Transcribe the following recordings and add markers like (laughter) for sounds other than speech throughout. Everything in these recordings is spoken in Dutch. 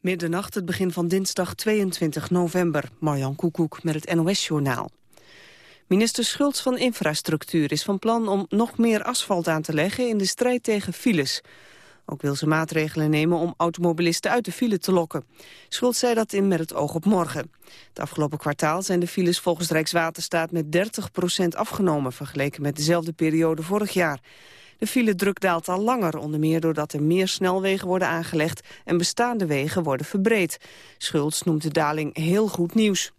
Middernacht, het begin van dinsdag 22 november. Marjan Koekoek met het NOS-journaal. Minister Schultz van Infrastructuur is van plan om nog meer asfalt aan te leggen in de strijd tegen files. Ook wil ze maatregelen nemen om automobilisten uit de file te lokken. Schultz zei dat in met het oog op morgen. Het afgelopen kwartaal zijn de files volgens Rijkswaterstaat met 30% afgenomen... vergeleken met dezelfde periode vorig jaar. De file druk daalt al langer, onder meer doordat er meer snelwegen worden aangelegd en bestaande wegen worden verbreed. Schultz noemt de daling heel goed nieuws.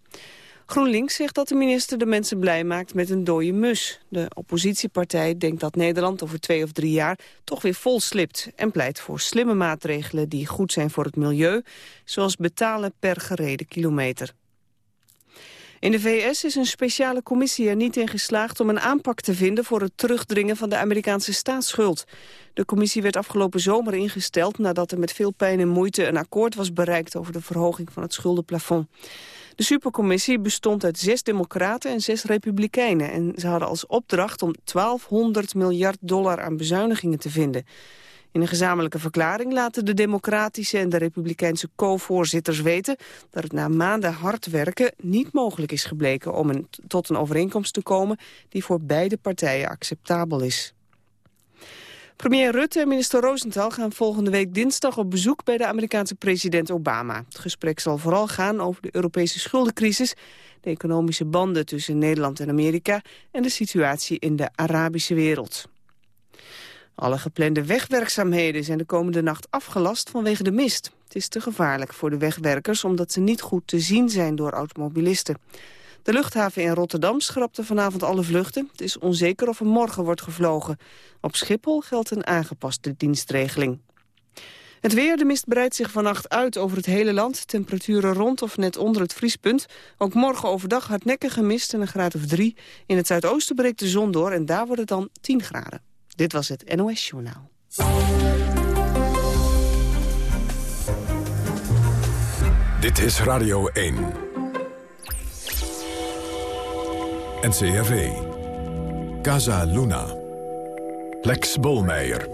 GroenLinks zegt dat de minister de mensen blij maakt met een dode mus. De oppositiepartij denkt dat Nederland over twee of drie jaar toch weer vol slipt... en pleit voor slimme maatregelen die goed zijn voor het milieu... zoals betalen per gereden kilometer. In de VS is een speciale commissie er niet in geslaagd om een aanpak te vinden voor het terugdringen van de Amerikaanse staatsschuld. De commissie werd afgelopen zomer ingesteld nadat er met veel pijn en moeite een akkoord was bereikt over de verhoging van het schuldenplafond. De supercommissie bestond uit zes democraten en zes republikeinen en ze hadden als opdracht om 1200 miljard dollar aan bezuinigingen te vinden. In een gezamenlijke verklaring laten de democratische en de republikeinse co-voorzitters weten dat het na maanden hard werken niet mogelijk is gebleken om een, tot een overeenkomst te komen die voor beide partijen acceptabel is. Premier Rutte en minister Rosenthal gaan volgende week dinsdag op bezoek bij de Amerikaanse president Obama. Het gesprek zal vooral gaan over de Europese schuldencrisis, de economische banden tussen Nederland en Amerika en de situatie in de Arabische wereld. Alle geplande wegwerkzaamheden zijn de komende nacht afgelast vanwege de mist. Het is te gevaarlijk voor de wegwerkers omdat ze niet goed te zien zijn door automobilisten. De luchthaven in Rotterdam schrapte vanavond alle vluchten. Het is onzeker of er morgen wordt gevlogen. Op Schiphol geldt een aangepaste dienstregeling. Het weer, de mist breidt zich vannacht uit over het hele land. Temperaturen rond of net onder het vriespunt. Ook morgen overdag hardnekkige mist en een graad of drie. In het zuidoosten breekt de zon door en daar wordt het dan 10 graden. Dit was het NOS Journaal. Dit is Radio 1. NCRV. Casa Luna. Lex Bolmeijer.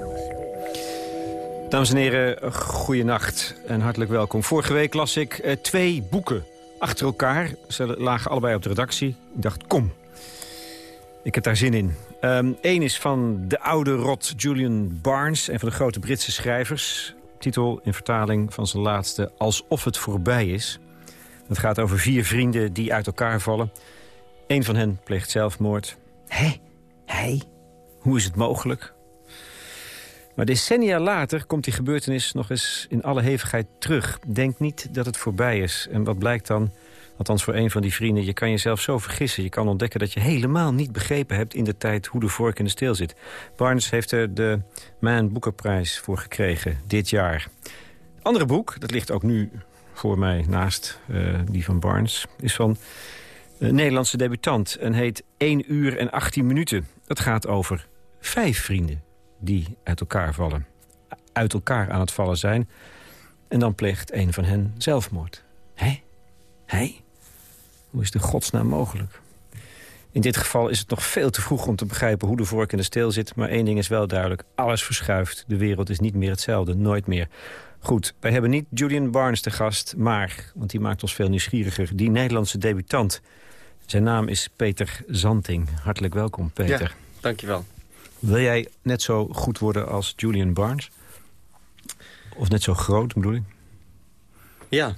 Dames en heren, goeienacht en hartelijk welkom. Vorige week las ik eh, twee boeken achter elkaar. Ze lagen allebei op de redactie. Ik dacht, kom, ik heb daar zin in. Eén ehm, is van de oude rot Julian Barnes, een van de grote Britse schrijvers. Titel in vertaling van zijn laatste Alsof het voorbij is. Het gaat over vier vrienden die uit elkaar vallen. Eén van hen pleegt zelfmoord. Hé, hij? Hoe is het mogelijk? Maar decennia later komt die gebeurtenis nog eens in alle hevigheid terug. Denk niet dat het voorbij is. En wat blijkt dan? Althans voor een van die vrienden, je kan jezelf zo vergissen. Je kan ontdekken dat je helemaal niet begrepen hebt in de tijd hoe de vork in de steel zit. Barnes heeft er de Man Boekenprijs voor gekregen dit jaar. Andere boek, dat ligt ook nu voor mij naast uh, die van Barnes, is van een Nederlandse debutant en heet 1 uur en 18 minuten. Het gaat over vijf vrienden die uit elkaar vallen. Uit elkaar aan het vallen zijn. En dan pleegt een van hen zelfmoord. Hé? Hij? Hoe is de godsnaam mogelijk? In dit geval is het nog veel te vroeg om te begrijpen hoe de vork in de steel zit. Maar één ding is wel duidelijk. Alles verschuift. De wereld is niet meer hetzelfde. Nooit meer. Goed, wij hebben niet Julian Barnes te gast, maar, want die maakt ons veel nieuwsgieriger, die Nederlandse debutant. Zijn naam is Peter Zanting. Hartelijk welkom, Peter. Ja, dankjewel. Wil jij net zo goed worden als Julian Barnes? Of net zo groot, bedoel ik? Ja,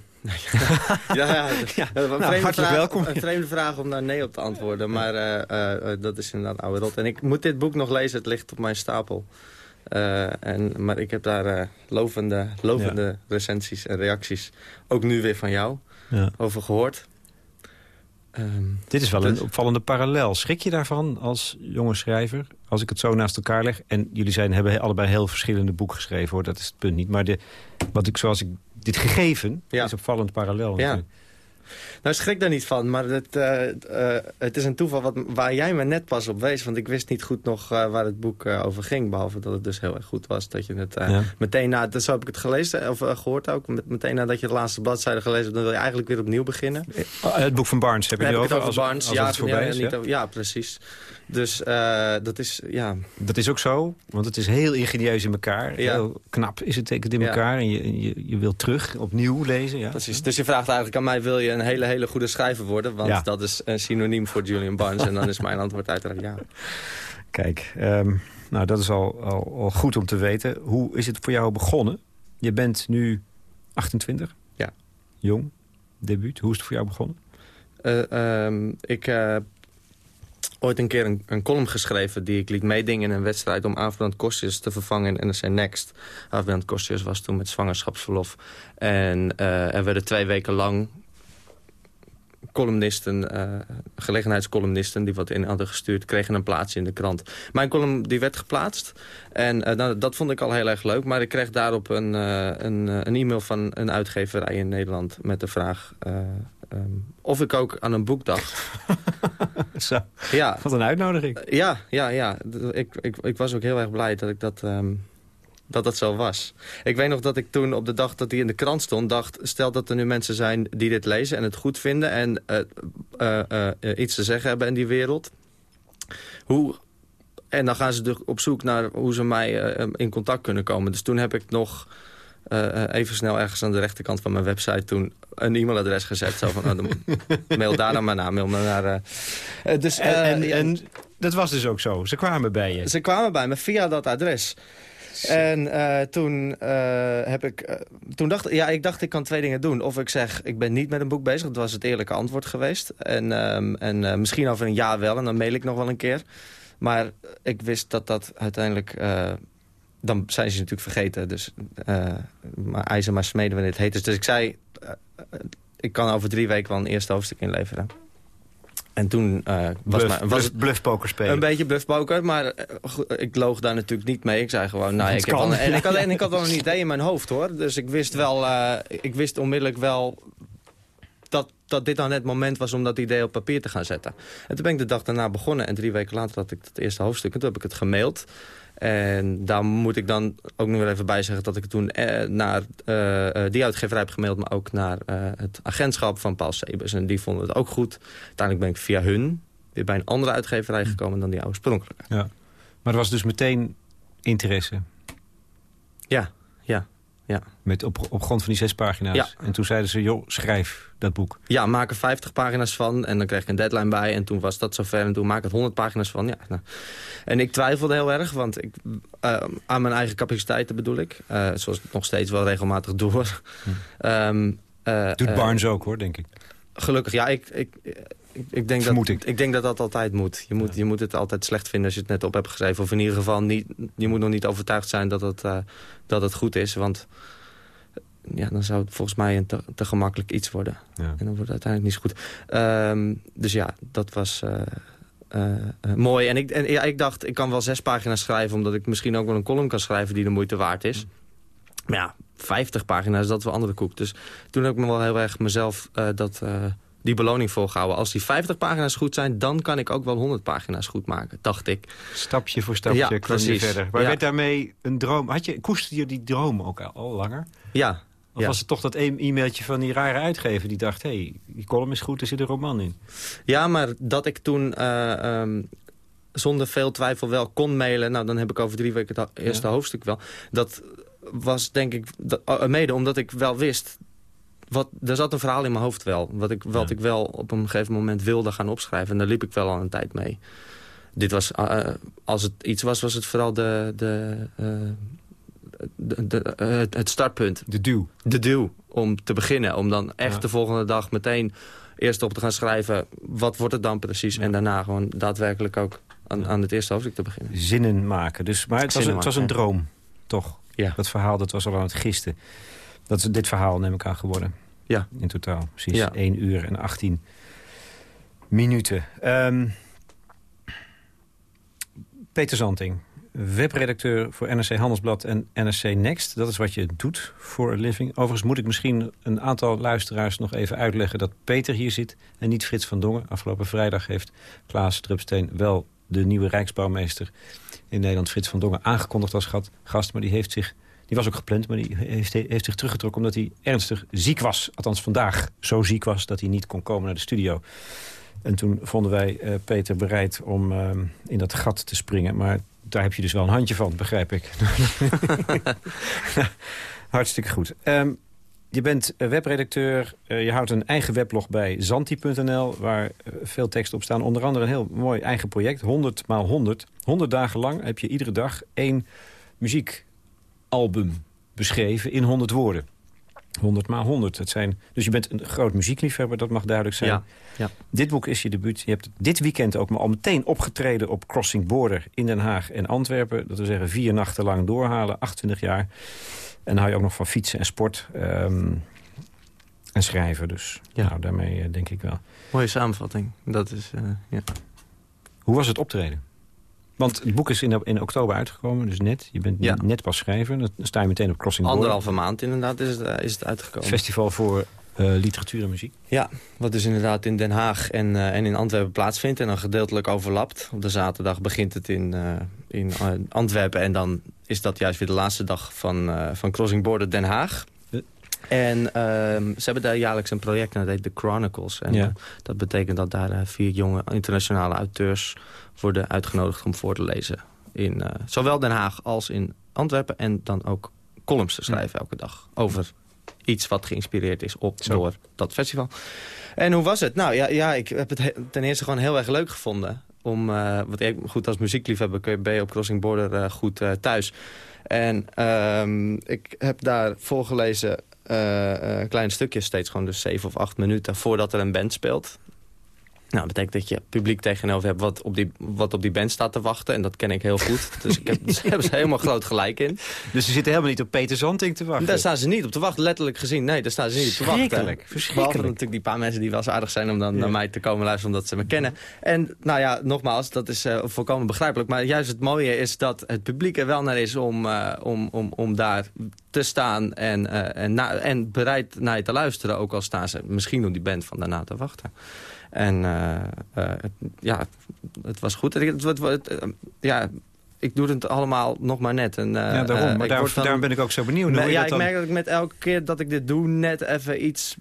ja, (laughs) ja, ja. Een nou, hartelijk vraag, welkom. Een vreemde vraag om daar nee op te antwoorden. Maar uh, uh, dat is inderdaad oude rot. En ik moet dit boek nog lezen. Het ligt op mijn stapel. Uh, en, maar ik heb daar lovende, lovende recensies en reacties. Ook nu weer van jou. Over gehoord. Um, Dit is wel een opvallende parallel. Schrik je daarvan als jonge schrijver? Als ik het zo naast elkaar leg. En jullie zijn, hebben allebei heel verschillende boeken geschreven. hoor. Dat is het punt niet. Maar de, wat ik, zoals ik dit gegeven ja. is opvallend parallel. Ja. Nou, schrik daar niet van, maar het, uh, het is een toeval wat, waar jij me net pas op wees. Want ik wist niet goed nog waar het boek over ging. Behalve dat het dus heel erg goed was. Dat je het meteen na, zo heb ik het gelezen, of gehoord ook. Met, meteen nadat je de laatste bladzijde gelezen hebt, dan wil je eigenlijk weer opnieuw beginnen. Het boek van Barnes heb je nu over? over Barnes, als, ja, het voorbij is, ja, ja, precies. Dus uh, dat is, ja... Dat is ook zo, want het is heel ingenieus in elkaar. Ja. Heel knap is het tekent in elkaar. En je, je, je wilt terug, opnieuw lezen. Ja. Precies. Dus je vraagt eigenlijk aan mij... wil je een hele, hele goede schrijver worden? Want dat is een synoniem voor Julian Barnes. en dan is mijn antwoord uiteraard ja. (laughs) Kijk, um, nou dat is al, al, al goed om te weten. Hoe is het voor jou begonnen? Je bent nu 28? Ja. Jong, debuut. Hoe is het voor jou begonnen? Uh, um, ik uh, ooit een keer een, column geschreven... die ik liet meedingen in een wedstrijd om Aafbrand Kostjes te vervangen in NRC Next. Aafbrand Kostjes was toen met zwangerschapsverlof. En uh, er werden twee weken lang columnisten, uh, gelegenheidscolumnisten... die wat in hadden gestuurd, kregen een plaatsje in de krant. Mijn column die werd geplaatst. En uh, nou, dat vond ik al heel erg leuk. Maar ik kreeg daarop een, een, een, e-mail van een uitgeverij in Nederland... met de vraag um, of ik ook aan een boek dacht. (laughs) (laughs) Zo, ja. wat een uitnodiging. Ja, ja, ja. Ik, ik, ik was ook heel erg blij dat ik dat... Um, dat dat zo was. Ik weet nog dat ik toen op de dag dat hij in de krant stond... dacht, stel dat er nu mensen zijn die dit lezen en het goed vinden... en uh, uh, uh, iets te zeggen hebben in die wereld. Hoe, en dan gaan ze dus op zoek naar hoe ze mij in contact kunnen komen. Dus toen heb ik nog even snel ergens aan de rechterkant van mijn website... toen een e-mailadres gezet. Zo van, oh, (laughs) mail daar dan maar naar. Mail naar dus, en, en, en dat was dus ook zo? Ze kwamen bij je? Ze kwamen bij me via dat adres. En uh, toen uh, heb ik... Uh, toen dacht ja, ik dacht ik kan twee dingen doen. Of ik zeg, ik ben niet met een boek bezig. Dat was het eerlijke antwoord geweest. En, um, en misschien over een jaar wel. En dan mail ik nog wel een keer. Maar ik wist dat dat uiteindelijk... dan zijn ze natuurlijk vergeten. Dus maar ijzer maar smeden wanneer het heet is. Dus ik zei... ik kan over drie weken wel een eerste hoofdstuk inleveren. En toen uh, was, bluff, was het bluffpoker spelen. Een beetje bluffpoker, maar uh, ik loog daar natuurlijk niet mee. Ik zei gewoon, nou, (laughs) ik, heb al, en, ik had, en ik had wel een (laughs) idee in mijn hoofd, hoor. Dus ik wist wel, uh, ik wist onmiddellijk wel dat, dat dit dan het moment was om dat idee op papier te gaan zetten. En toen ben ik de dag daarna begonnen en drie weken later had ik het eerste hoofdstuk. En toen heb ik het gemaild. En daar moet ik dan ook nog weer even bij zeggen... dat ik toen eh, naar uh, die uitgeverij heb gemaild... maar ook naar het agentschap van Paul Sebus. En die vonden het ook goed. Uiteindelijk ben ik via hun weer bij een andere uitgeverij gekomen... dan die oorspronkelijke. Ja. Maar er was dus meteen interesse? Ja, ja. Met op, op grond van die zes pagina's. Ja. En toen zeiden ze, joh, schrijf dat boek. Ja, maak er 50 pagina's van. En dan kreeg ik een deadline bij. En toen was dat zover. En toen maak ik er 100 pagina's van. Ja, nou. En ik twijfelde heel erg. Want ik, uh, aan mijn eigen capaciteiten bedoel ik. Uh, zoals ik nog steeds wel regelmatig doe. Hm. um, uh, Doet Barnes ook hoor, denk ik. Gelukkig, ja. Ik, ik, ik, denk Vermoed dat, ik. ik denk dat dat altijd moet. Je, moet. je moet het altijd slecht vinden als je het net op hebt geschreven. Of in ieder geval, niet, je moet nog niet overtuigd zijn dat het, dat het goed is. Want ja, dan zou het volgens mij een te, te gemakkelijk iets worden. Ja. En dan wordt het uiteindelijk niet zo goed. Um, dus ja, dat was uh, uh, uh, mooi. En, ik, en ja, ik dacht, ik kan wel zes pagina's schrijven... omdat ik misschien ook wel een column kan schrijven die de moeite waard is. Maar ja, 50 pagina's, dat is wel andere koek. Dus toen heb ik me wel heel erg mezelf dat, die beloning volgehouden. Als die 50 pagina's goed zijn, dan kan ik ook wel 100 pagina's goed maken, dacht ik. Stapje voor stapje ja, kwam je verder. Maar Ja. werd daarmee een droom... Had je, koesterde je die droom ook al, al langer? Ja, Of Ja. was het toch dat e- e-mailtje van die rare uitgever... die dacht, hé, hey, die column is goed, er zit een roman in. Ja, maar dat ik toen eh, ehm, zonder veel twijfel wel kon mailen... nou, dan heb ik over drie weken het eerste hoofdstuk wel. Dat was denk ik eh, mede omdat ik wel wist... Wat, er zat een verhaal in mijn hoofd wel. Wat, ik, wat Ja. ik wel op een gegeven moment wilde gaan opschrijven. En daar liep ik wel al een tijd mee. Dit was, eh, als het iets was, was het vooral de, de, eh, de, de- eh, het- startpunt De duw. de duw om te beginnen. Om dan echt Ja. de volgende dag meteen eerst op te gaan schrijven... wat wordt het dan precies? Ja. En daarna gewoon daadwerkelijk ook aan, aan het eerste hoofdstuk te beginnen. Zinnen maken. Dus, maar het was, Zinnen het was een droom, toch? Ja. Dat verhaal dat was al aan het gisten. Dat is dit verhaal, neem ik aan, geworden. Ja. In totaal, precies. Ja. 1 uur en 18 minuten. Ehm, Peter Zanting, webredacteur voor NRC Handelsblad en NRC Next. Dat is wat je doet voor een living. Overigens moet ik misschien een aantal luisteraars nog even uitleggen... dat Peter hier zit en niet Frits van Dongen. Afgelopen vrijdag heeft Klaas Drupsteen wel de nieuwe Rijksbouwmeester in Nederland... Frits van Dongen aangekondigd als gast, maar die heeft zich... Die was ook gepland, maar die heeft, zich teruggetrokken... omdat hij ernstig ziek was. Althans vandaag zo ziek was dat hij niet kon komen naar de studio. En toen vonden wij uh, Peter bereid om uh, in dat gat te springen. Maar daar heb je dus wel een handje van, begrijp ik. (laughs) Hartstikke goed. Um, je bent webredacteur, uh, je houdt een eigen weblog bij zanti.nl... waar veel teksten op staan. Onder andere een heel mooi eigen project, 100 x 100. 100 dagen lang heb je iedere dag één muziekalbum beschreven in 100 woorden. 100 maar 100. Het zijn, dus je bent een groot muziekliefhebber, dat mag duidelijk zijn. Ja, ja. Dit boek is je debuut. Je hebt dit weekend ook al meteen opgetreden op Crossing Border in Den Haag en Antwerpen. Dat wil zeggen vier nachten lang doorhalen, 28 jaar. En dan hou je ook nog van fietsen en sport um, en schrijven. Dus ja. nou, daarmee uh, denk ik wel. Mooie samenvatting. Dat is, uh, ja. Hoe was het optreden? Want het boek is in, in oktober uitgekomen, dus net. Je bent Ja. net pas schrijver. Dan sta je meteen op Crossing Border. Anderhalve maand inderdaad is het, eh, is het uitgekomen. Festival voor eh, literatuur en muziek. Ja, wat dus inderdaad in Den Haag en, eh, en in Antwerpen plaatsvindt... en dan gedeeltelijk overlapt. Op de zaterdag begint het in, in Antwerpen... en dan is dat juist weer de laatste dag van, van Crossing Border Den Haag. En ehm, ze hebben daar jaarlijks een project en dat heet The Chronicles. En Ja. eh, dat betekent dat daar eh, vier jonge internationale auteurs... worden uitgenodigd om voor te lezen. In eh, zowel Den Haag als in Antwerpen. En dan ook columns te schrijven elke dag. Over iets wat geïnspireerd is op, Zo. door dat festival. En hoe was het? Nou ja, ja ik heb het he- ten eerste gewoon heel erg leuk gevonden. Om, eh want ik, goed, als muziekliefhebber kun je- ben je op Crossing Border eh, goed eh, thuis. En ehm, ik heb daar voorgelezen eh, kleine stukjes, steeds gewoon dus zeven of acht minuten voordat er een band speelt. Nou, dat betekent dat je publiek tegenover hebt wat op, die, wat op die band staat te wachten. En dat ken ik heel goed. (laughs) Dus ik heb, daar hebben ze helemaal groot gelijk in. Dus ze zitten helemaal niet op Peter Zanting te wachten. Daar staan ze niet op te wachten, letterlijk gezien. Nee, daar staan ze niet op te wachten. Verschrikkelijk. Behalve natuurlijk die paar mensen die wel aardig zijn om dan Ja. naar mij te komen luisteren omdat ze me kennen. En nou ja, nogmaals, dat is eh, volkomen begrijpelijk. Maar juist het mooie is dat het publiek er wel naar is om, eh, om, om, om daar te staan en, eh, en, en bereid naar je te luisteren. Ook al staan ze misschien op die band van daarna te wachten. En eh, eh, het- ja, het was goed. Het, het, het- het- ja, ik doe het allemaal nog maar net. En, eh, ja, daarom. eh, Maar dan- ben ik ook zo benieuwd. Hoe ja, ik merk dat ik met elke keer dat ik dit doe net even iets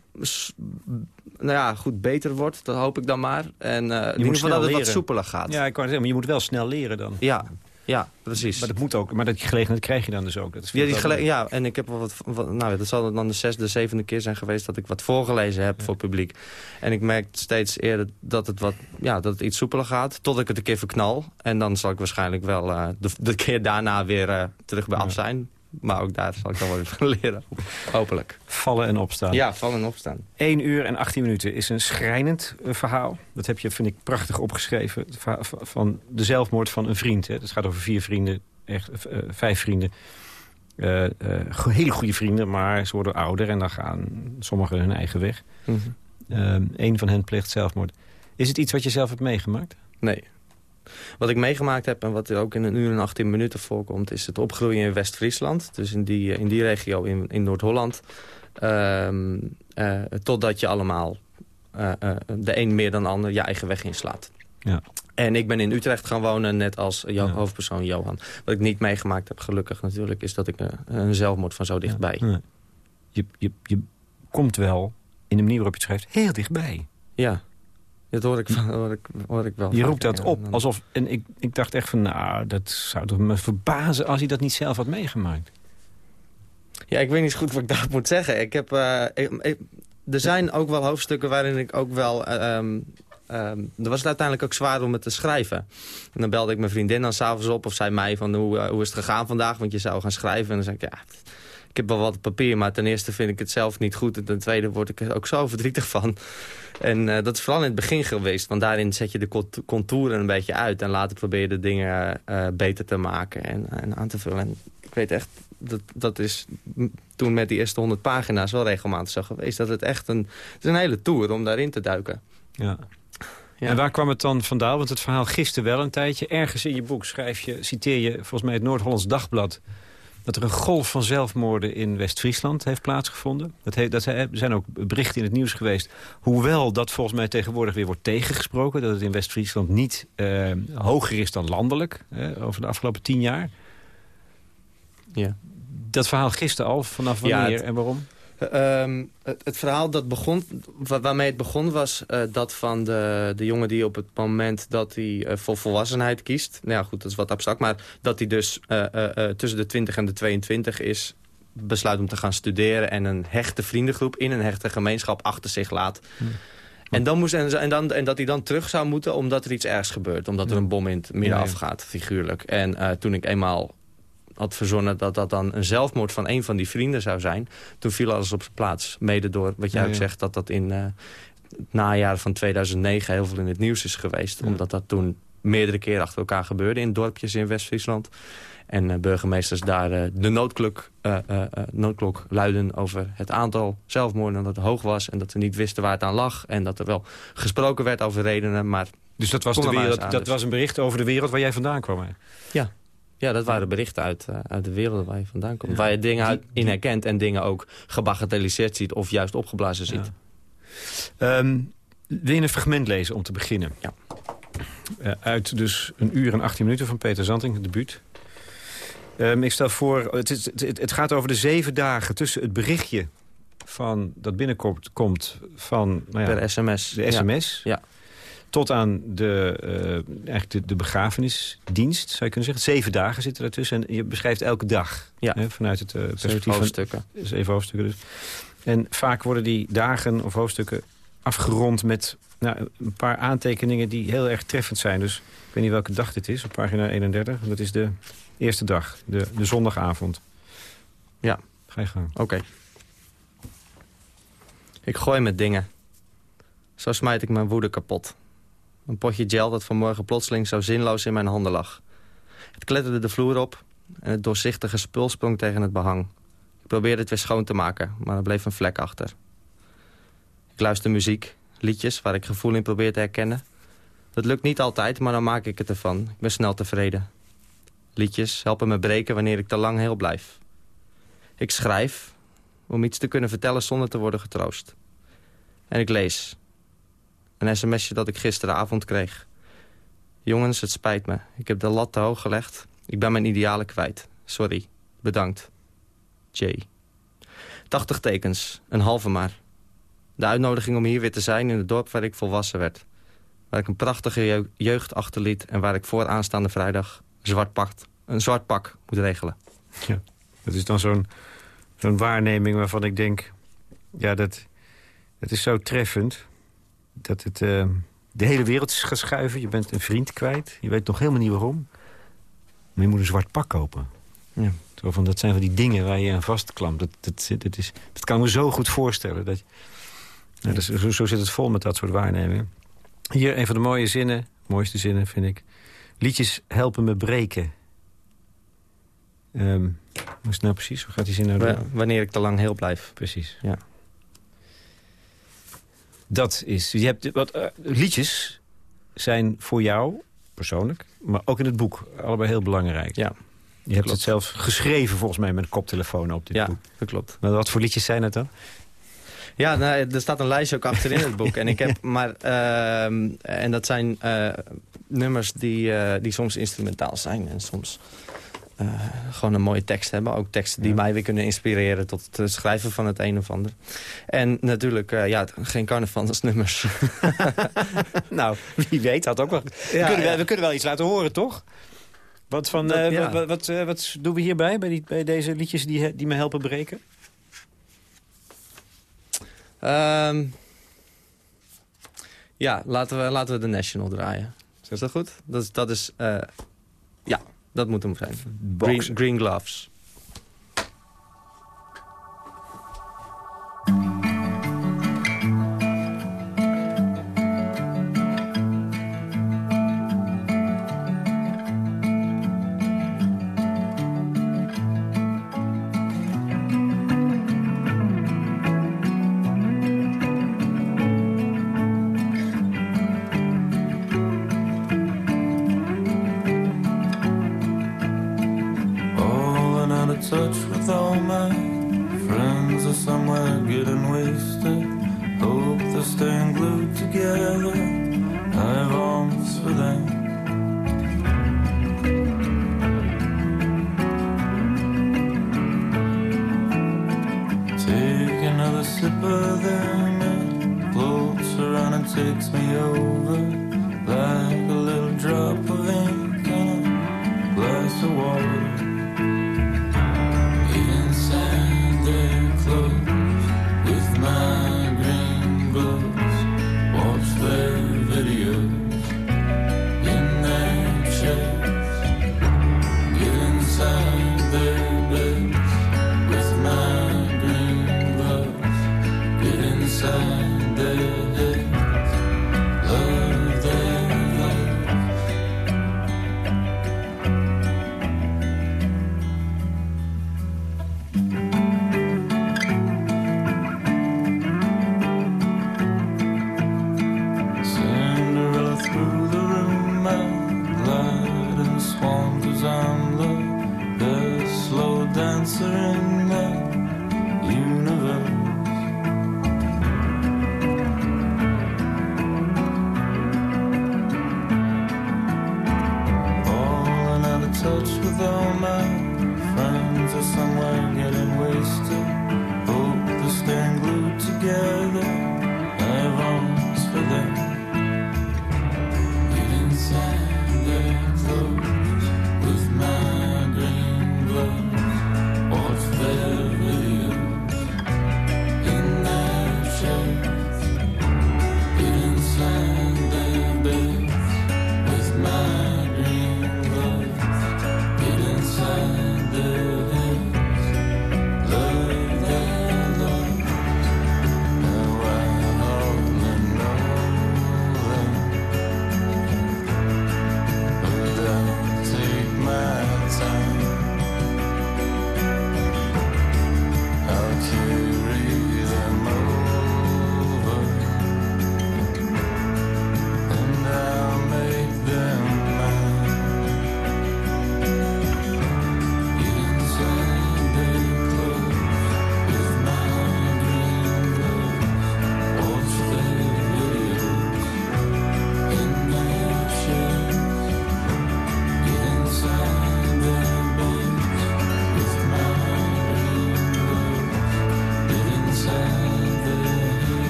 nou ja, goed beter wordt. Dat hoop ik dan maar. En uh, in ieder geval dat het wat soepeler gaat. Ja, ik kan het zeggen, maar je moet wel snel leren dan. ja, ja, precies. Maar dat moet ook. Maar dat gelegenheid krijg je dan dus ook. Dat is Ja, die gele- ja, en ik heb wel wat, wat- nou, dat zal dan de zesde, zevende keer zijn geweest dat ik wat voorgelezen heb voor publiek. En ik merk steeds eerder dat het, wat, ja, dat het iets soepeler gaat, tot ik het een keer verknal. En dan zal ik waarschijnlijk wel eh, de, de keer daarna weer eh, terug bij af zijn. Maar ook daar zal ik dan wel van (laughs) leren, hopelijk. Vallen en opstaan. Ja, vallen en opstaan. 1 uur en 18 minuten is een schrijnend eh, verhaal. Dat heb je, vind ik, prachtig opgeschreven. Van- de zelfmoord van een vriend. Hè. Het gaat over vier vrienden, echt eh, vijf vrienden. Eh, eh, hele goede vrienden, maar ze worden ouder... en dan gaan sommigen hun eigen weg. Mhm. Eén van hen pleegt zelfmoord. Is het iets wat je zelf hebt meegemaakt? Nee. Wat ik meegemaakt heb en wat er ook in een uur en 18 minuten voorkomt... is het opgroeien in West-Friesland. Dus in die, in die regio in, in Noord-Holland. Ehm, eh, totdat je allemaal eh, eh, de een meer dan de ander je eigen weg inslaat. Ja. En ik ben in Utrecht gaan wonen, net als jo- Ja. hoofdpersoon Johan. Wat ik niet meegemaakt heb, gelukkig natuurlijk... is dat ik eh, een zelfmoord van zo dichtbij. Ja. Je, je, je komt wel, in de manier waarop je het schrijft, heel dichtbij. Ja, dat hoor ik, hoor ik, hoor ik wel Je roept dat op Dan- alsof... En ik, ik dacht echt van, nou, dat zou toch me verbazen... als hij dat niet zelf had meegemaakt. Ja, ik weet niet zo goed wat ik daarop moet zeggen. Ik heb, eh, ik- ik- er zijn ook wel hoofdstukken waarin ik ook wel... eh, ehm, ehm, er was het uiteindelijk ook zwaar om het te schrijven. En dan belde ik mijn vriendin dan s'avonds op of zei mij van hoe, eh, hoe is het gegaan vandaag? Want je zou gaan schrijven. En dan zei ik, ja, ik heb wel wat papier, maar ten eerste vind ik het zelf niet goed. En ten tweede word ik er ook zo verdrietig van. En eh, dat is vooral in het begin geweest. Want daarin zet je de cont- contouren een beetje uit. En later probeer je de dingen eh, beter te maken en, en aan te vullen. En ik weet echt, dat, dat is toen met die eerste 100 pagina's wel regelmatig zo geweest. Dat het echt een, het is een hele tour om daarin te duiken. Ja. En waar kwam het dan vandaan? Want het verhaal gisteren wel een tijdje. Ergens in je boek schrijf je, citeer je volgens mij het Noord-Hollands Dagblad... dat er een golf van zelfmoorden in West-Friesland heeft plaatsgevonden. Dat, heeft, dat zijn ook berichten in het nieuws geweest. Hoewel dat volgens mij tegenwoordig weer wordt tegengesproken... dat het in West-Friesland niet eh, hoger is dan landelijk over de afgelopen tien jaar. Ja. Dat verhaal gisteren al, vanaf wanneer en waarom? Ehm, het, het, verhaal dat begon, waarmee het begon was uh, dat van de, de jongen die op het moment dat hij uh, voor volwassenheid kiest. Nou ja, goed, dat is wat abstract. Maar dat hij dus uh, tussen de 20 en de 22 is, besluit om te gaan studeren... en een hechte vriendengroep in een hechte gemeenschap achter zich laat. Hm. En, dan moest, en, en, dan, en dat hij dan terug zou moeten omdat er iets ergs gebeurt. Omdat er een bom in het midden afgaat, figuurlijk. En toen ik eenmaal had verzonnen dat dat dan een zelfmoord van een van die vrienden zou zijn. Toen viel alles op zijn plaats. Mede door wat jij ook zegt dat dat in uh, het najaar van 2009 heel veel in het nieuws is geweest. Omdat dat toen meerdere keren achter elkaar gebeurde in dorpjes in West-Friesland. En uh, burgemeesters daar uh, de noodklok, noodklok luiden over het aantal zelfmoorden dat het hoog was. En dat ze niet wisten waar het aan lag. En dat er wel gesproken werd over redenen, maar... Dus dat was, de wereld, dat was een bericht over de wereld waar jij vandaan kwam? Hè? Ja. Ja, dat waren berichten uit, uh, uit de wereld waar je vandaan komt. Waar je dingen uit, in herkent en dingen ook gebagatelliseerd ziet... of juist opgeblazen ziet. Ja. Um, wil je een fragment lezen om te beginnen? Ja. Uh, uit dus een uur en 18 minuten van Peter Zanting, debuut. Um, ik stel voor, het, is, het, het, gaat over de zeven dagen tussen het berichtje... Van, dat binnenkomt komt van nou ja, per sms. De sms. ja tot aan de, uh, eigenlijk de, de, begrafenisdienst, zou je kunnen zeggen. Zeven dagen zitten ertussen. En je beschrijft elke dag. Ja. Hè, vanuit het uh, perspectief zeven hoofdstukken. Van, zeven hoofdstukken dus. En vaak worden die dagen of hoofdstukken afgerond met nou, een paar aantekeningen die heel erg treffend zijn. Dus ik weet niet welke dag dit is, op pagina 31. Dat is de eerste dag, de, de zondagavond. Ja. Ga je gang. Oké. Ik gooi met dingen. Zo smijt ik mijn woede kapot. Een potje gel dat vanmorgen plotseling zo zinloos in mijn handen lag. Het kletterde de vloer op en het doorzichtige spul sprong tegen het behang. Ik probeerde het weer schoon te maken, maar er bleef een vlek achter. Ik luister muziek, liedjes waar ik gevoel in probeer te herkennen. Dat lukt niet altijd, maar dan maak ik het ervan. Ik ben snel tevreden. Liedjes helpen me breken wanneer ik te lang heel blijf. Ik schrijf om iets te kunnen vertellen zonder te worden getroost. En ik lees een sms'je dat ik gisteravond kreeg. Jongens, het spijt me. Ik heb de lat te hoog gelegd. Ik ben mijn idealen kwijt. Sorry. Bedankt. J. 80 tekens. Een halve maar. De uitnodiging om hier weer te zijn in het dorp waar ik volwassen werd. Waar ik een prachtige jeugd achterliet... en waar ik voor aanstaande vrijdag zwart pak, een zwart pak moet regelen. Ja, dat is dan zo'n zo'n waarneming waarvan ik denk... ja, dat, dat is zo treffend dat het uh, de hele wereld is geschuiven. Je bent een vriend kwijt. Je weet nog helemaal niet waarom. Maar je moet een zwart pak kopen. Ja. Zo van, dat zijn van die dingen waar je aan vastklampt. Dat, dat, dat, is, dat kan me zo goed voorstellen. Dat, dat zo, zo, zit het vol met dat soort waarnemingen. Hier een van de mooie zinnen, mooiste zinnen vind ik. Liedjes helpen me breken. Um, hoe is het nou precies? Hoe gaat die zin nou Wanneer ik te lang heel blijf. Precies. Ja. Dat is... Je hebt, wat, uh, liedjes zijn voor jou persoonlijk, maar ook in het boek allebei heel belangrijk. Ja. Je hebt het zelf geschreven volgens mij met een koptelefoon op dit ja, boek. Ja, dat klopt. Maar wat voor liedjes zijn het dan? Ja, nou, er staat een lijstje ook achter in het boek. En ik heb (laughs) maar... Uh, en dat zijn uh, nummers die, uh, die soms instrumentaal zijn en soms uh, gewoon een mooie tekst hebben. Ook teksten die mij weer kunnen inspireren tot het schrijven van het een of ander. En natuurlijk, uh, ja, geen carnavalsnummers. (laughs) nou, wie weet had ook wel... Ja, we, kunnen, we, we, kunnen wel iets laten horen, toch? Wat, van, dat, uh, wat, wat, wat, doen we hierbij, bij, die, bij deze liedjes die, die me helpen breken? Um, ja, laten we, laten we de National draaien. Is dat goed? Dat dat is ja, dat moet hem zijn. Green, green Gloves.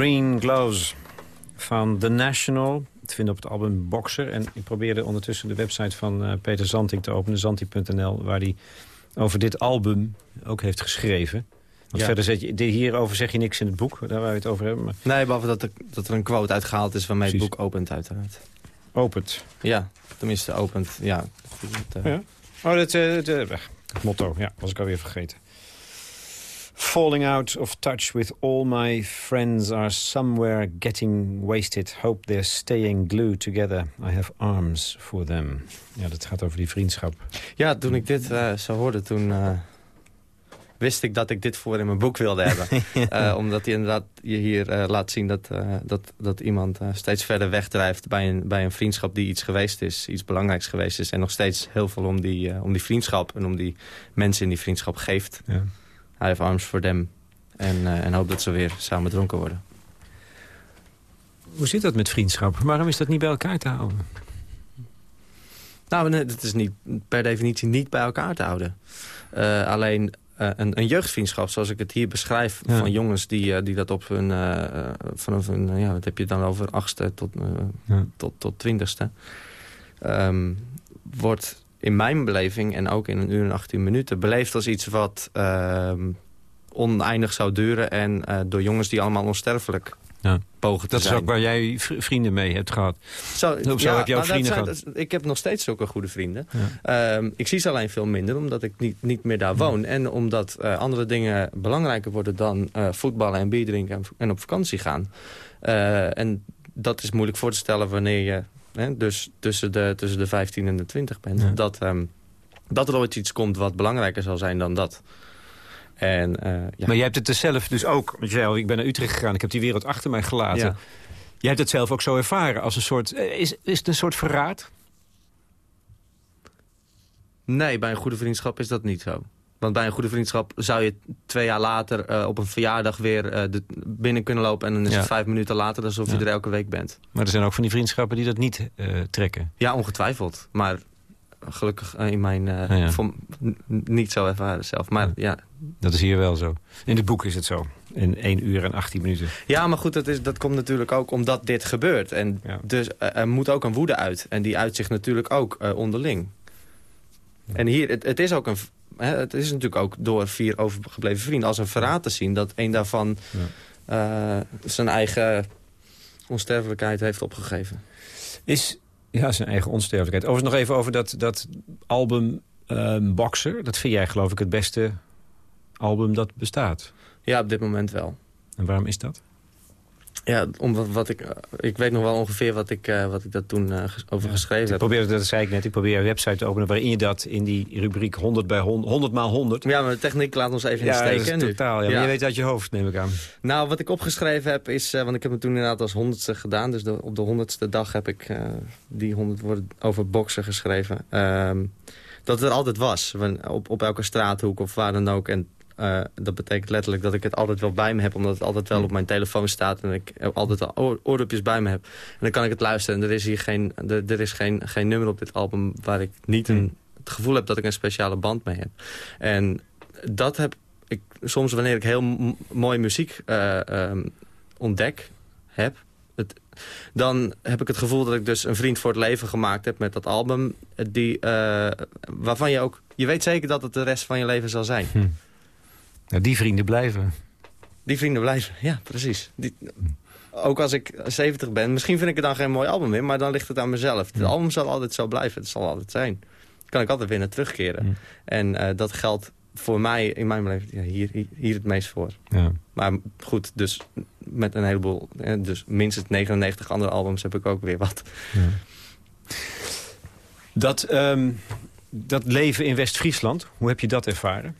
Green Gloves van The National. Te vinden op het album Boxer. En ik probeerde ondertussen de website van eh, Peter Zanting te openen. Zanting.nl, waar hij over dit album ook heeft geschreven. Want Ja. verder zet je, hierover zeg je niks in het boek. Daar waar we het over hebben. Maar Nee, behalve dat er, dat er een quote uitgehaald is waarmee Precies. het boek opent uiteraard. opent. Ja, tenminste opent. Ja. Eh, Ja. Oh, dat, eh, weg. het motto. Ja, was ik alweer vergeten. Falling out of touch with all my friends are somewhere getting wasted. Hope they're staying glued together. I have arms for them. Ja, dat gaat over die vriendschap. Ja, toen ik dit zo hoorde, toen eh, wist ik dat ik dit voor in mijn boek wilde (laughs) hebben. Eh, omdat hij inderdaad je hier laat zien dat, dat, dat iemand steeds verder wegdrijft bij een, bij een vriendschap die iets geweest is. Iets belangrijks geweest is. En nog steeds heel veel om die, om die vriendschap en om die mensen in die vriendschap geeft. Ja. I have arms for them. En, eh, en hoop dat ze weer samen dronken worden. Hoe zit dat met vriendschap? Waarom is dat niet bij elkaar te houden? Nou, het is niet, per definitie niet bij elkaar te houden. Eh, alleen eh, een, een jeugdvriendschap, zoals ik het hier beschrijf... Ja. van jongens die, die dat op hun... vanaf hun, ja, wat heb je dan over achtste tot, Ja. tot, tot twintigste... ehm, wordt in mijn beleving en ook in een uur en 18 minuten... beleefd als iets wat ehm, oneindig zou duren... en eh, door jongens die allemaal onsterfelijk Ja. pogen te Dat is zijn. ook waar jij vri- vrienden mee hebt gehad. Zo, Zo heb je nou, dat vrienden zijn- gehad. dat- ik heb nog steeds zulke goede vrienden. Ja. Ehm, ik zie ze alleen veel minder, omdat ik niet, niet meer daar woon. En omdat eh, andere dingen belangrijker worden dan eh, voetballen en bier drinken en, en op vakantie gaan. En dat is moeilijk voor te stellen wanneer je hè, dus tussen de, tussen de 15 en de 20 bent. Ja. Dat, ehm, dat er ooit iets komt wat belangrijker zal zijn dan dat. En, eh, ja. Maar jij hebt het er zelf dus ook. Want je zei al, ik ben naar Utrecht gegaan. Ik heb die wereld achter mij gelaten. Ja. Jij hebt het zelf ook zo ervaren als een soort... eh, Is, is het een soort verraad? Nee, bij een goede vriendschap is dat niet zo. Want bij een goede vriendschap zou je twee jaar later eh, op een verjaardag weer eh, de, binnen kunnen lopen. En dan is Ja. het vijf minuten later alsof je er elke week bent. Maar er zijn ook van die vriendschappen die dat niet eh, trekken. Ja, ongetwijfeld. Maar gelukkig in mijn Ah, ja. n- niet zo ervaren zelf. Maar ja, Dat is hier wel zo. In het boek is het zo. In 1 uur en 18 minuten. Ja, maar goed, dat, is, dat komt natuurlijk ook omdat dit gebeurt. En dus er moet ook een woede uit. En die uit zich natuurlijk ook onderling. En hier, het, het is ook een... Hè, het is natuurlijk ook door vier overgebleven vrienden als een verraad te zien... dat een daarvan eh, zijn eigen onsterfelijkheid heeft opgegeven. Is ja, zijn eigen onsterfelijkheid. Overigens nog even over dat, dat album ehm, Boxer. Dat vind jij geloof ik het beste album dat bestaat. Ja, op dit moment wel. En waarom is dat? Ja, om wat, ik, eh, ik weet nog wel ongeveer wat ik, eh, wat ik daar toen eh, over geschreven Ik heb. probeer, dat zei ik net, ik probeer een website te openen... waarin je dat in die rubriek 100 bij 100, 100 maal 100... Ja, maar de techniek laat ons even in de Ja, steek. dat nu. totaal. Ja. Maar Ja. je weet uit je hoofd, neem ik aan. Nou, wat ik opgeschreven heb is... want ik heb het toen inderdaad als honderdste gedaan. Dus de- op de honderdste dag heb ik die honderd woorden over boksen geschreven. Ehm, dat het er altijd was. Op, op elke straathoek of waar dan ook. En eh, dat betekent letterlijk dat ik het altijd wel bij me heb. Omdat het altijd wel op mijn telefoon staat. En ik altijd al oor- oordopjes bij me heb. En dan kan ik het luisteren. En er is hier geen, er, er is geen, geen nummer op dit album... waar ik niet een, het gevoel heb dat ik een speciale band mee heb. En dat heb ik soms wanneer ik heel mooie muziek eh, ehm, ontdek, heb... Het, dan heb ik het gevoel dat ik dus een vriend voor het leven gemaakt heb met dat album. eh, Die, eh, waarvan je ook... Je weet zeker dat het de rest van je leven zal zijn. Nou, die vrienden blijven. Die vrienden blijven. Ja, precies. Die, ook als ik 70 ben. Misschien vind ik er dan geen mooi album meer. Maar dan ligt het aan mezelf. Het album zal altijd zo blijven. Het zal altijd zijn. kan ik altijd weer naar terugkeren. En eh, dat geldt voor mij in mijn beleving ja, hier, hier, het meest voor. Ja. Maar goed, dus met een heleboel... eh, Dus minstens 99 andere albums heb ik ook weer wat. Dat, ehm, dat leven in West-Friesland, hoe heb je dat ervaren?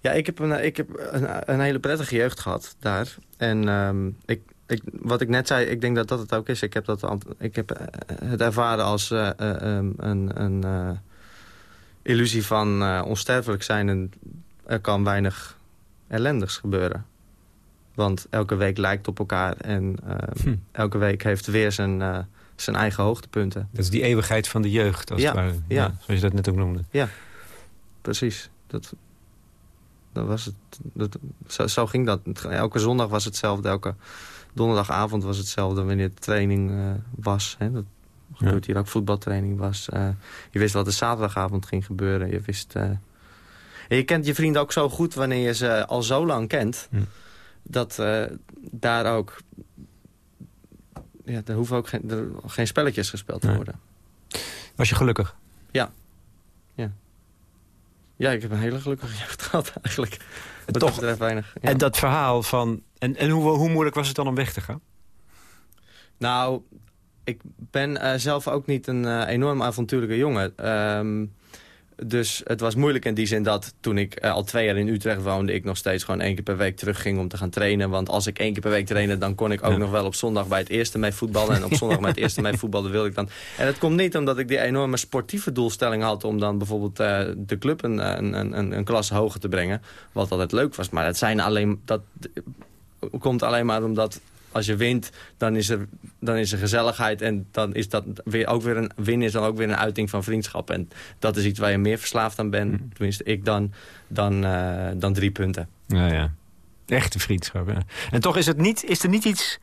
Ja, ik heb een, ik heb een, een hele prettige jeugd gehad daar. En ehm, ik, ik, wat ik net zei, ik denk dat dat het ook is. Ik heb, dat, ik heb eh, het ervaren als eh, eh, ehm, een, een illusie van onsterfelijk zijn. En er kan weinig ellendigs gebeuren. Want elke week lijkt op elkaar. En ehm, Hm. elke week heeft weer zijn, zijn eigen hoogtepunten. Dat is die eeuwigheid van de jeugd, als Ja, het ware. ja. Zoals je dat net ook noemde. Precies. Dat, dat was het. Dat, zo, zo ging dat. Elke zondag was hetzelfde. Elke donderdagavond was hetzelfde wanneer de training eh, was. Hè. Dat gebeurt hier ook voetbaltraining was. Eh, je wist wat er zaterdagavond ging gebeuren. Je wist... eh, en je kent je vrienden ook zo goed wanneer je ze al zo lang kent. Hm. Dat eh, daar ook... Ja, er hoeven ook geen, er, geen spelletjes gespeeld te Nee. worden. Was je gelukkig? Ja, ik heb een hele gelukkige (laughs) jeugd gehad eigenlijk. Wat toch- dat betreft weinig. Ja. En dat verhaal van... En, en hoe, hoe moeilijk was het dan om weg te gaan? Nou, ik ben eh, zelf ook niet een eh, enorm avontuurlijke jongen. Ehm, dus het was moeilijk in die zin dat toen ik eh, al twee jaar in Utrecht woonde... ik nog steeds gewoon één keer per week terugging om te gaan trainen. Want als ik één keer per week trainde, dan kon ik ook Ja. nog wel op zondag bij het eerste mee voetballen. En op (laughs) zondag bij het eerste mee voetballen wilde ik dan... En het komt niet omdat ik die enorme sportieve doelstelling had... om dan bijvoorbeeld eh, de club een, een, een, een klasse hoger te brengen. Wat altijd leuk was. Maar het zijn alleen... Dat komt alleen maar omdat als je wint, dan is er, dan is er gezelligheid. En dan is dat weer ook weer een win is dan ook weer een uiting van vriendschap. En dat is iets waar je meer verslaafd aan bent, tenminste ik dan, dan, eh, dan drie punten. Ja, ja. Echte vriendschap, ja. En toch is, het niet, is er niet iets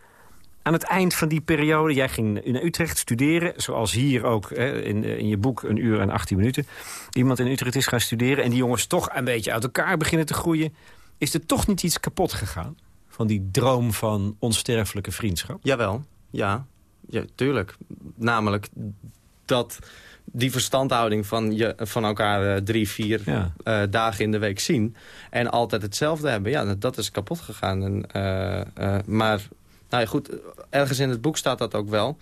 aan het eind van die periode... Jij ging naar Utrecht studeren, zoals hier ook hè, in, in je boek... een uur en 18 minuten. Iemand in Utrecht is gaan studeren... en die jongens toch een beetje uit elkaar beginnen te groeien. Is er toch niet iets kapot gegaan? Van die droom van onsterfelijke vriendschap? Jawel, ja, ja tuurlijk. Namelijk dat die verstandhouding van, je, van elkaar eh, drie, vier Ja. eh, dagen in de week zien... en altijd hetzelfde hebben, ja, dat, is kapot gegaan. En, eh, maar, nou ja, goed, ergens in het boek staat dat ook wel.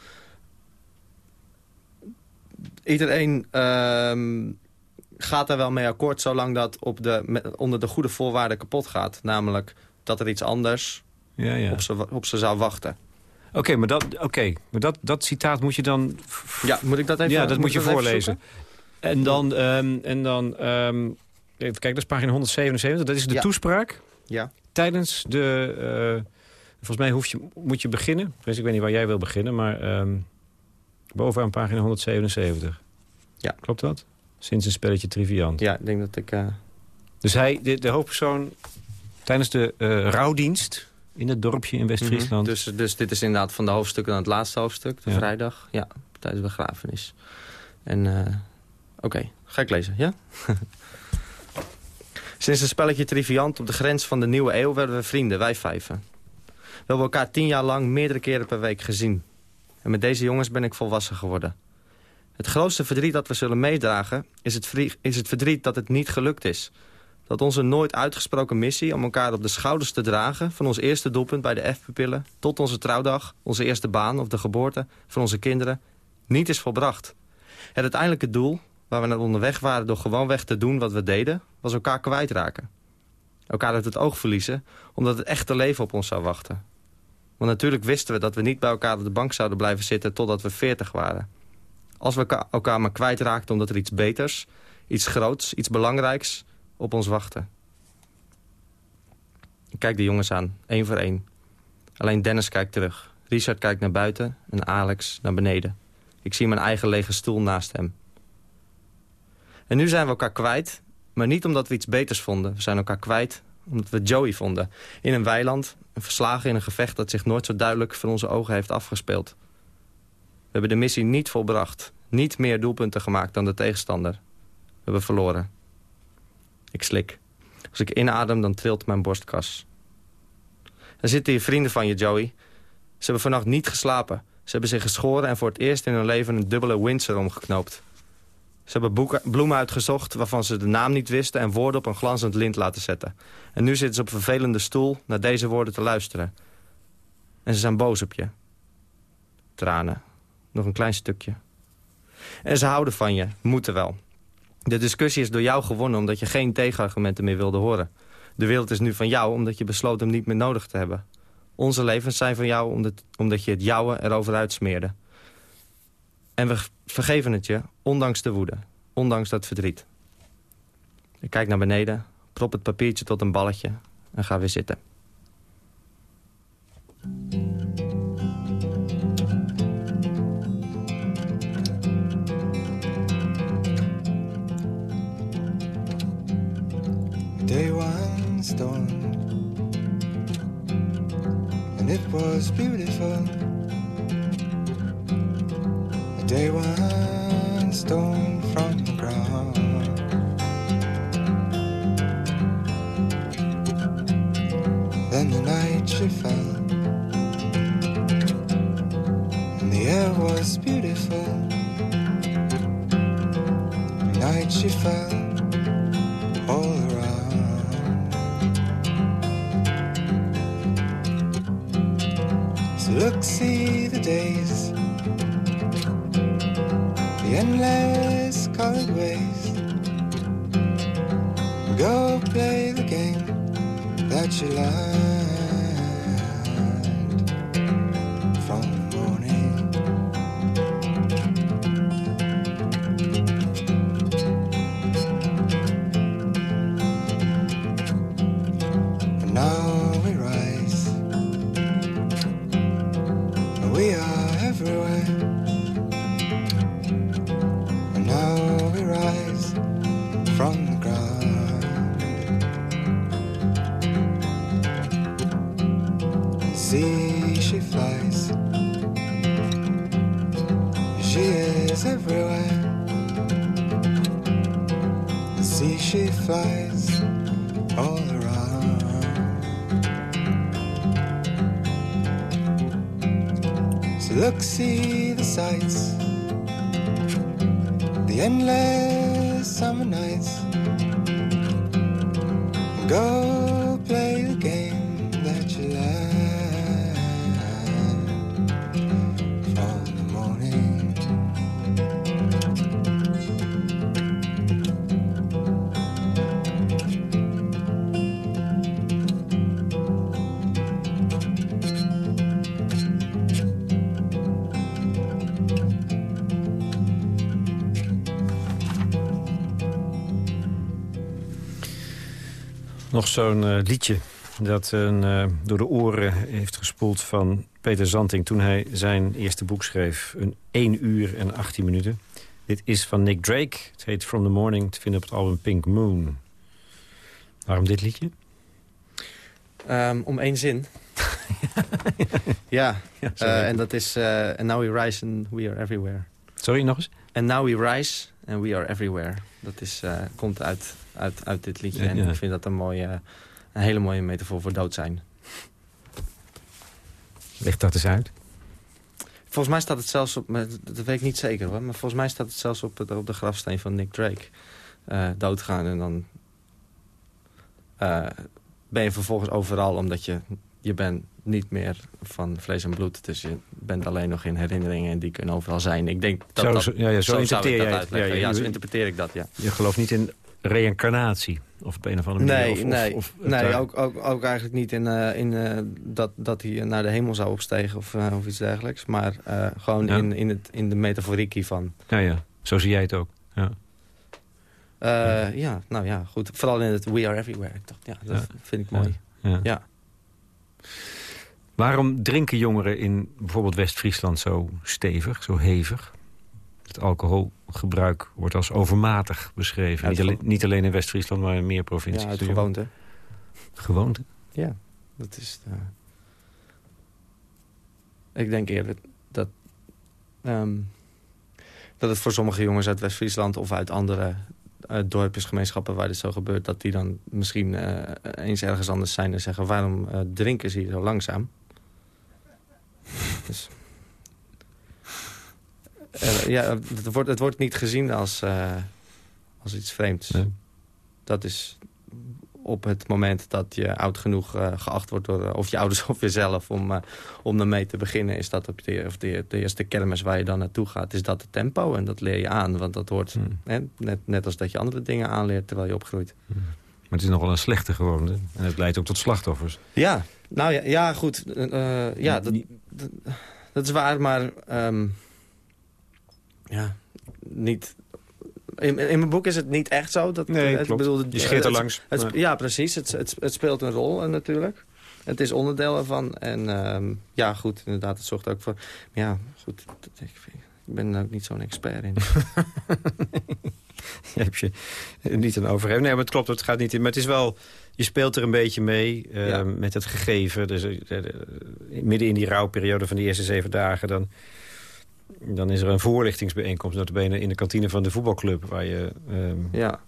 Iedereen ehm, gaat er wel mee akkoord... zolang dat op de, onder de goede voorwaarden kapot gaat. Namelijk dat er iets anders Ja, ja. op ze, op ze zou wachten. Oké, maar, dat, oké, maar dat, dat citaat moet je dan... Ja, moet ik dat even Ja, dat moet je voorlezen. En dan, ehm, en dan ehm, even kijken, dat is pagina 177. Dat is de Ja. toespraak Ja. tijdens de... eh, volgens mij hoef je, moet je beginnen. Dus ik weet niet waar jij wil beginnen, maar ehm, bovenaan pagina 177. Ja. Klopt dat? Sinds een spelletje Triviant. Ja, ik denk dat ik... eh, Dus hij, de, de hoofdpersoon, tijdens de eh, rouwdienst in het dorpje in West-Friesland... Dus, dus dit is inderdaad van de hoofdstukken aan het laatste hoofdstuk, de Ja. vrijdag. Ja, tijdens de begrafenis. En, eh, oké, ga ik lezen, ja? (laughs) Sinds een spelletje Triviant op de grens van de nieuwe eeuw werden we vrienden, wij vijven. We hebben elkaar tien jaar lang meerdere keren per week gezien. En met deze jongens ben ik volwassen geworden. Het grootste verdriet dat we zullen meedragen is het, is het verdriet dat het niet gelukt is. Dat onze nooit uitgesproken missie om elkaar op de schouders te dragen... van ons eerste doelpunt bij de F-pupillen tot onze trouwdag... onze eerste baan of de geboorte van onze kinderen... niet is volbracht. Het uiteindelijke doel, waar we naar onderweg waren... door gewoonweg te doen wat we deden, was elkaar kwijtraken. Elkaar uit het oog verliezen, omdat het echte leven op ons zou wachten. Want natuurlijk wisten we dat we niet bij elkaar op de bank zouden blijven zitten... totdat we veertig waren. Als we elka- elkaar maar kwijtraakten omdat er iets beters... iets groots, iets belangrijks op ons wachten. Ik kijk de jongens aan, één voor één. Alleen Dennis kijkt terug. Richard kijkt naar buiten en Alex naar beneden. Ik zie mijn eigen lege stoel naast hem. En nu zijn we elkaar kwijt, maar niet omdat we iets beters vonden. We zijn elkaar kwijt omdat we Joey vonden. In een weiland, en verslagen in een gevecht dat zich nooit zo duidelijk voor onze ogen heeft afgespeeld. We hebben de missie niet volbracht. Niet meer doelpunten gemaakt dan de tegenstander. We hebben verloren. Ik slik. Als ik inadem, dan trilt mijn borstkas. Er zitten hier vrienden van je, Joey. Ze hebben vannacht niet geslapen. Ze hebben zich geschoren en voor het eerst in hun leven een dubbele Windsor omgeknoopt. Ze hebben bloemen uitgezocht waarvan ze de naam niet wisten... en woorden op een glanzend lint laten zetten. En nu zitten ze op een vervelende stoel naar deze woorden te luisteren. En ze zijn boos op je. Tranen. Nog een klein stukje. En ze houden van je. Moeten wel. De discussie is door jou gewonnen omdat je geen tegenargumenten meer wilde horen. De wereld is nu van jou omdat je besloot hem niet meer nodig te hebben. Onze levens zijn van jou omdat, je het jouwe erover uitsmeerde. En we vergeven het je, ondanks de woede. Ondanks dat verdriet. Ik kijk naar beneden, prop het papiertje tot een balletje en ga weer zitten. Day one storm, and it was beautiful. A day one stone from the ground. Then the night she fell, and the air was beautiful. The Night she fell all look, see the days, the endless colored ways. Go play the game that you learned She is everywhere. See, she flies all around. So look, see the sights, the endless summer nights. Go zo'n eh, liedje dat een, eh, door de oren heeft gespoeld van Peter Zanting... toen hij zijn eerste boek schreef. Een 1 uur en 18 minuten. Dit is van Nick Drake. Het heet From the Morning, te vinden op het album Pink Moon. Waarom dit liedje? Ehm, om één zin. (laughs) ja, eh, en dat is... And now we rise and we are everywhere. Sorry, nog eens? And now we rise and we are everywhere. Dat is, komt uit, uit, uit dit liedje. En ik vind dat een, mooie, een hele mooie metafoor voor dood zijn. Leg dat eens uit. Volgens mij staat het zelfs op... Dat weet ik niet zeker hoor. Maar volgens mij staat het zelfs op, het, op de grafsteen van Nick Drake. Eh, doodgaan en dan... eh, ben je vervolgens overal omdat je... Je bent niet meer van vlees en bloed. Dus je bent alleen nog in herinneringen en die kunnen overal zijn. Ik denk dat Zo- dat, ja, ja, zo interpreteer ik dat jij. Ja, Ja, ja, zo interpreteer ik dat, ja. Je gelooft niet in reïncarnatie? Of op een of andere manier? Nee, of, nee, of- nee daar- ook, ook, ook eigenlijk niet in, eh, in eh, dat, dat hij naar de hemel zou opstegen of, eh, of iets dergelijks. Maar eh, gewoon Ja. in, in, het, in de metaforiek hiervan. Ja, ja. Zo zie jij het ook. Ja. Eh, ja, nou ja, goed. Vooral in het We Are Everywhere. Ik dacht, ja, dat Ja. vind ik mooi. Ja. Ja. Waarom drinken jongeren in bijvoorbeeld West-Friesland zo stevig, zo hevig? Het alcoholgebruik wordt als overmatig beschreven. Uit Niet alleen, gewo- niet alleen in West-Friesland, maar in meer Ja, provincies. uit De gewoonte. Gewoonte? Ja, dat is... eh, ik denk eerder dat... ehm, dat het voor sommige jongens uit West-Friesland of uit andere eh, dorpjes, gemeenschappen waar dit zo gebeurt... dat die dan misschien eh, eens ergens anders zijn en zeggen... waarom eh, drinken ze hier zo langzaam? dus, eh, ja, het wordt, het wordt niet gezien als, eh, als iets vreemds. Nee. Dat is op het moment dat je oud genoeg eh, geacht wordt door eh, of je ouders (laughs) of jezelf om, eh, om ermee te beginnen, is dat op de, of de, de eerste kermis waar je dan naartoe gaat, is dat het tempo. En dat leer je aan, want dat hoort Hmm. hè, net, net als dat je andere dingen aanleert terwijl je opgroeit. Maar het is nogal een slechte gewoonte. En het leidt ook tot slachtoffers. Ja, nou ja, ja goed. eh, eh, ja, dat, dat is waar, maar ehm, ja, niet... In, in mijn boek is het niet echt zo. Dat, Nee, klopt. bedoel, Je scheert er langs. Het, maar- Ja, precies. Het, speelt een rol eh, natuurlijk. Het is onderdeel ervan. En ehm, ja, goed, inderdaad, het zorgt ook voor... Ja, goed, ik, ik ben er ook niet zo'n expert in. (laughs) Je hebt je niet aan overgeven. Nee, maar het klopt, het gaat niet in. Maar het is wel, je speelt er een beetje mee eh, Ja. met het gegeven. Dus eh, eh, midden in die rouwperiode van de eerste zeven dagen... dan, dan is er een voorlichtingsbijeenkomst... notabene in de kantine van de voetbalclub... waar je ehm, ja,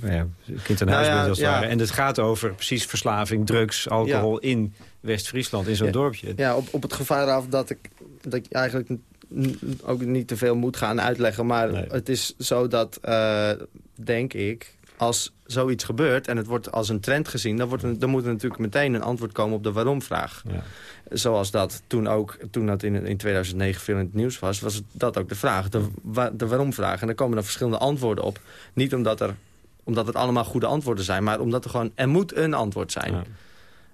nou ja, kind aan Nou huis ja, als het ja. ware. En het gaat over precies verslaving, drugs, alcohol... in West-Friesland, in zo'n dorpje. ja op, op het gevaar af dat ik, dat ik eigenlijk ook niet te veel moet gaan uitleggen. Maar Nee. het is zo dat, eh, denk ik, als zoiets gebeurt... en het wordt als een trend gezien... dan, wordt dan moet er natuurlijk meteen een antwoord komen op de waarom-vraag. Ja. Zoals dat toen ook, toen dat in, in 2009 veel in het nieuws was... was dat ook de vraag, de, wa- de waarom-vraag. En daar komen er verschillende antwoorden op. Niet omdat, er, omdat het allemaal goede antwoorden zijn... maar omdat er gewoon, er moet een antwoord zijn. Ja.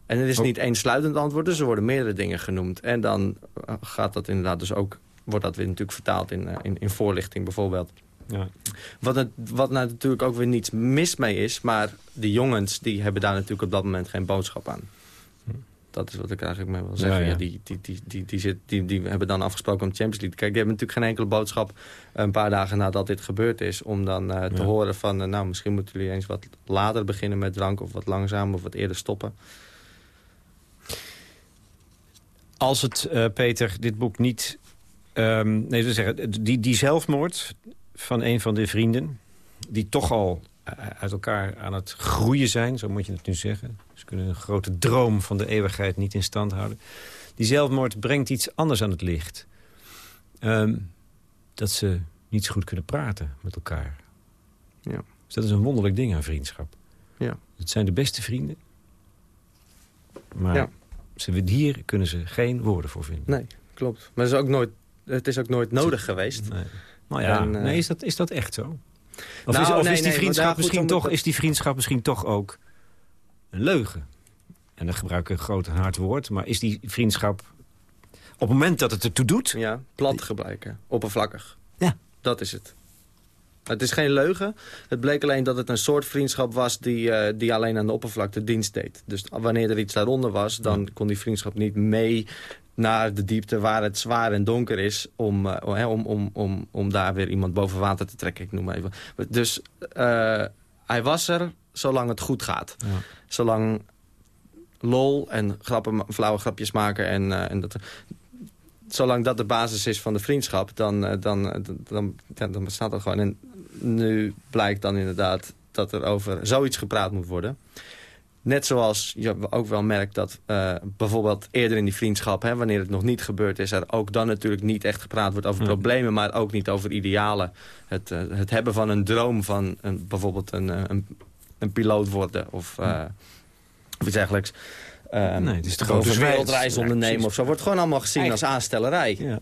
En het is niet één sluitend antwoord, dus er worden meerdere dingen genoemd. En dan eh, gaat dat inderdaad dus ook, wordt dat weer natuurlijk vertaald in, eh, in, in voorlichting bijvoorbeeld. Ja. Wat, het, wat nou natuurlijk ook weer niets mis mee is, maar die jongens die hebben daar natuurlijk op dat moment geen boodschap aan. Dat is wat ik eigenlijk mee wil zeggen. Ja, die, die, die, die, die, zit, die, die hebben dan afgesproken om de Champions League. Kijk, die hebben natuurlijk geen enkele boodschap een paar dagen nadat dit gebeurd is. Om dan eh, te Ja. horen van, eh, nou misschien moeten jullie eens wat later beginnen met drank. Of wat langzamer of wat eerder stoppen. Als het, eh, Peter, dit boek niet... ehm, nee, zeggen, die, die zelfmoord van een van de vrienden... die toch al eh, uit elkaar aan het groeien zijn, zo moet je het nu zeggen. Ze kunnen een grote droom van de eeuwigheid niet in stand houden. Die zelfmoord brengt iets anders aan het licht. Ehm, dat ze niet zo goed kunnen praten met elkaar. Ja. Dus dat is een wonderlijk ding aan vriendschap. Ja. Het zijn de beste vrienden. Maar Ja. ze, hier kunnen ze geen woorden voor vinden. Nee, klopt. Maar het is ook nooit, het is ook nooit nodig geweest. Nee. Nou ja, En, eh, nee, is, dat, is dat echt zo? Of, Nou, is, of nee, is, die nee, vriendschap misschien toch, is die vriendschap misschien toch ook een leugen? En dan gebruik ik een groot hard woord. Maar is die vriendschap op het moment dat het ertoe doet... Ja, plat gebruiken. Oppervlakkig. Ja. Dat is het. Het is geen leugen. Het bleek alleen dat het een soort vriendschap was die, eh, die alleen aan de oppervlakte dienst deed. Dus wanneer er iets daaronder was, dan kon die vriendschap niet mee naar de diepte waar het zwaar en donker is... om, uh, om, om, om, om daar weer iemand boven water te trekken, ik noem even. Dus uh, hij was er zolang het goed gaat. Ja. Zolang lol en grappen, flauwe grapjes maken en, uh, en dat zolang dat de basis is van de vriendschap, dan, dan, dan, dan, dan bestaat dat gewoon. En nu blijkt dan inderdaad dat er over zoiets gepraat moet worden. Net zoals je ook wel merkt dat uh, bijvoorbeeld eerder in die vriendschap... Hè, wanneer het nog niet gebeurd is... er ook dan natuurlijk niet echt gepraat wordt over problemen... maar ook niet over idealen. Het, uh, het hebben van een droom van een, bijvoorbeeld een, een, een piloot worden... of, uh, of iets dergelijks. Um, nee, het is de grote wereldreis ondernemen of zo. Wordt gewoon allemaal gezien als aanstellerij. Ja.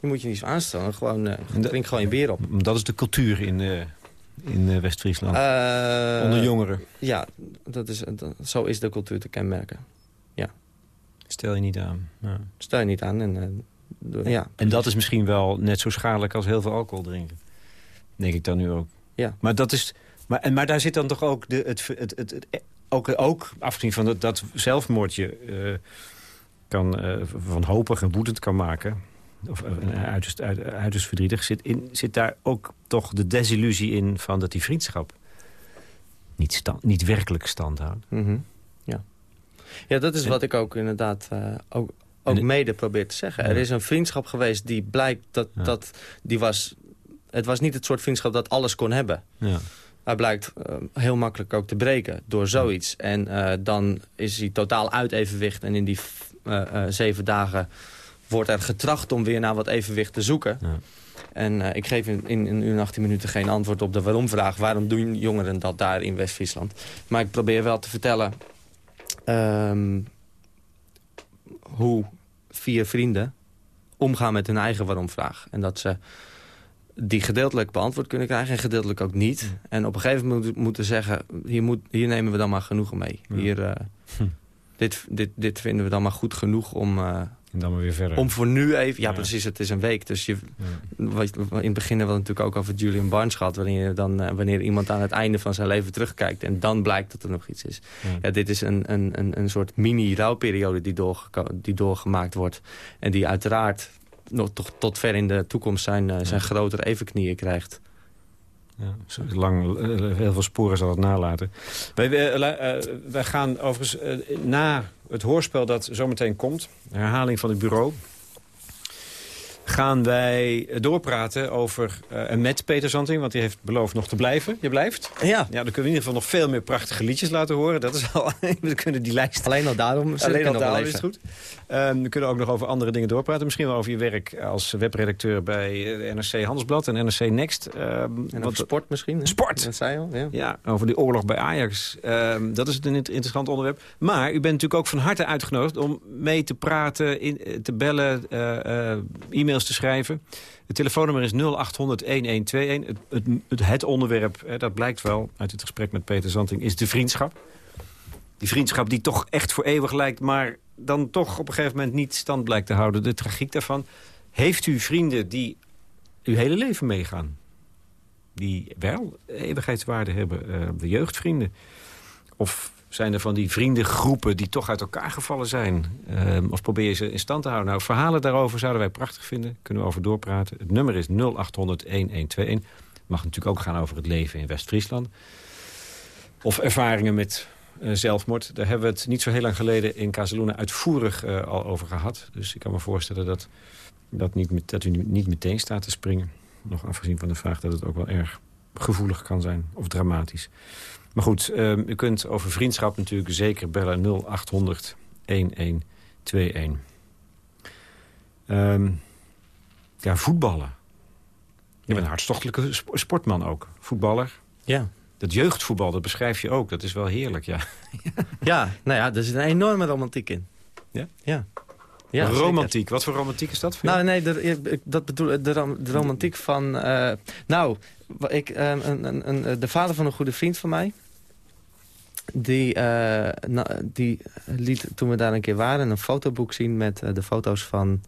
Je moet je niet zo aanstellen. Gewoon, drink gewoon je bier op. Dat is de cultuur in, in uh, West-Friesland. Onder jongeren. Ja, dat is, dat, zo is de cultuur te kenmerken. Ja. Stel je niet aan. Ja. Stel je niet aan. En, ja, en dat is misschien wel net zo schadelijk als heel veel alcohol drinken. Denk ik dan nu ook. Ja. Maar, dat is, maar, en, maar daar zit dan toch ook de, het, het, het, het ook, ook afgezien van dat, dat zelfmoordje uh, kan, van hopig en woedend kan maken... of uh, uiterst, uit, uiterst verdrietig... Zit, in, zit daar ook toch de desillusie in van dat die vriendschap... niet, stand, niet werkelijk stand houdt. Mm -hmm. Ja. ja, dat is en, wat ik ook inderdaad ook, ook en, mede probeer te zeggen. Ja. Er is een vriendschap geweest die blijkt dat... Ja. dat die was, het was niet het soort vriendschap dat alles kon hebben. Ja. Hij blijkt uh, heel makkelijk ook te breken door zoiets. En uh, dan is hij totaal uit evenwicht. En in die zeven dagen wordt er getracht om weer naar wat evenwicht te zoeken. Ja. En ik geef in, in een uur en 18 minuten geen antwoord op de waarom-vraag. Waarom doen jongeren dat daar in West-Friesland? Maar ik probeer wel te vertellen... Um, hoe vier vrienden omgaan met hun eigen waarom-vraag. En dat ze die gedeeltelijk beantwoord kunnen krijgen en gedeeltelijk ook niet. En op een gegeven moment moeten zeggen, hier, moet, hier nemen we dan maar genoegen mee. Ja. Hier, uh, hm. dit, dit, dit vinden we dan maar goed genoeg om... Uh, en dan maar weer verder. Om voor nu even... Ja, ja. precies, het is een week. Dus je, in het begin hebben we natuurlijk ook over Julian Barnes gehad... Wanneer, dan, uh, wanneer iemand aan het einde van zijn leven terugkijkt... en dan blijkt dat er nog iets is. Ja. dit is een, een, een, een soort mini-rouwperiode die, door, die doorgemaakt wordt. En die uiteraard nog tot, tot ver in de toekomst zijn, uh, zijn grotere evenknieën krijgt. Ja, lang, heel veel sporen zal het nalaten. Wij, uh, uh, wij gaan overigens na het hoorspel dat zometeen komt... herhaling van het bureau gaan wij doorpraten over uh, met Peter Zanting. Want die heeft beloofd nog te blijven. Je blijft? Ja. Ja, dan kunnen we in ieder geval nog veel meer prachtige liedjes laten horen. Dat is al, (laughs) we kunnen die lijst... Alleen al daarom Alleen al daarom is het goed. Um, we kunnen ook nog over andere dingen doorpraten. Misschien wel over je werk als webredacteur bij NRC Handelsblad en NRC Next. Um, en over sport misschien. Hè? Sport! Dat zei al, ja. ja. over die oorlog bij Ajax. Um, dat is een interessant onderwerp. Maar u bent natuurlijk ook van harte uitgenodigd om mee te praten, in, te bellen, uh, e-mails te schrijven. Het telefoonnummer is 0800-1121. Het, het, het, het, onderwerp, hè, dat blijkt wel uit het gesprek met Peter Zanting, is de vriendschap. Die vriendschap die toch echt voor eeuwig lijkt... maar dan toch op een gegeven moment niet stand blijkt te houden. De tragiek daarvan. Heeft u vrienden die uw hele leven meegaan? Die wel eeuwigheidswaarde hebben. Uh, de jeugdvrienden. Of zijn er van die vriendengroepen die toch uit elkaar gevallen zijn? Uh, of probeer je ze in stand te houden? Nou, verhalen daarover zouden wij prachtig vinden. Kunnen we over doorpraten. Het nummer is 0800-1121. mag natuurlijk ook gaan over het leven in West-Friesland. Of ervaringen met zelfmoord. Daar hebben we het niet zo heel lang geleden in Casaluna uitvoerig uh, al over gehad. Dus ik kan me voorstellen dat, dat, niet, dat u niet meteen staat te springen. Nog afgezien van de vraag dat het ook wel erg gevoelig kan zijn. Of dramatisch. Maar goed, um, u kunt over vriendschap natuurlijk zeker bellen 0800 1121. Um, ja, voetballen. Je bent een hartstochtelijke sportman ook. Voetballer. Ja. Dat jeugdvoetbal, dat beschrijf je ook. Dat is wel heerlijk, ja. (laughs) ja, nou ja, er zit een enorme romantiek in. Ja? Ja. ja romantiek, zeker. wat voor romantiek is dat voor Nou, nee, de, dat bedoel, de, de romantiek van... Uh, nou, ik, uh, een, een, een, de vader van een goede vriend van mij... Die, uh, na, die liet toen we daar een keer waren... een fotoboek zien met de foto's van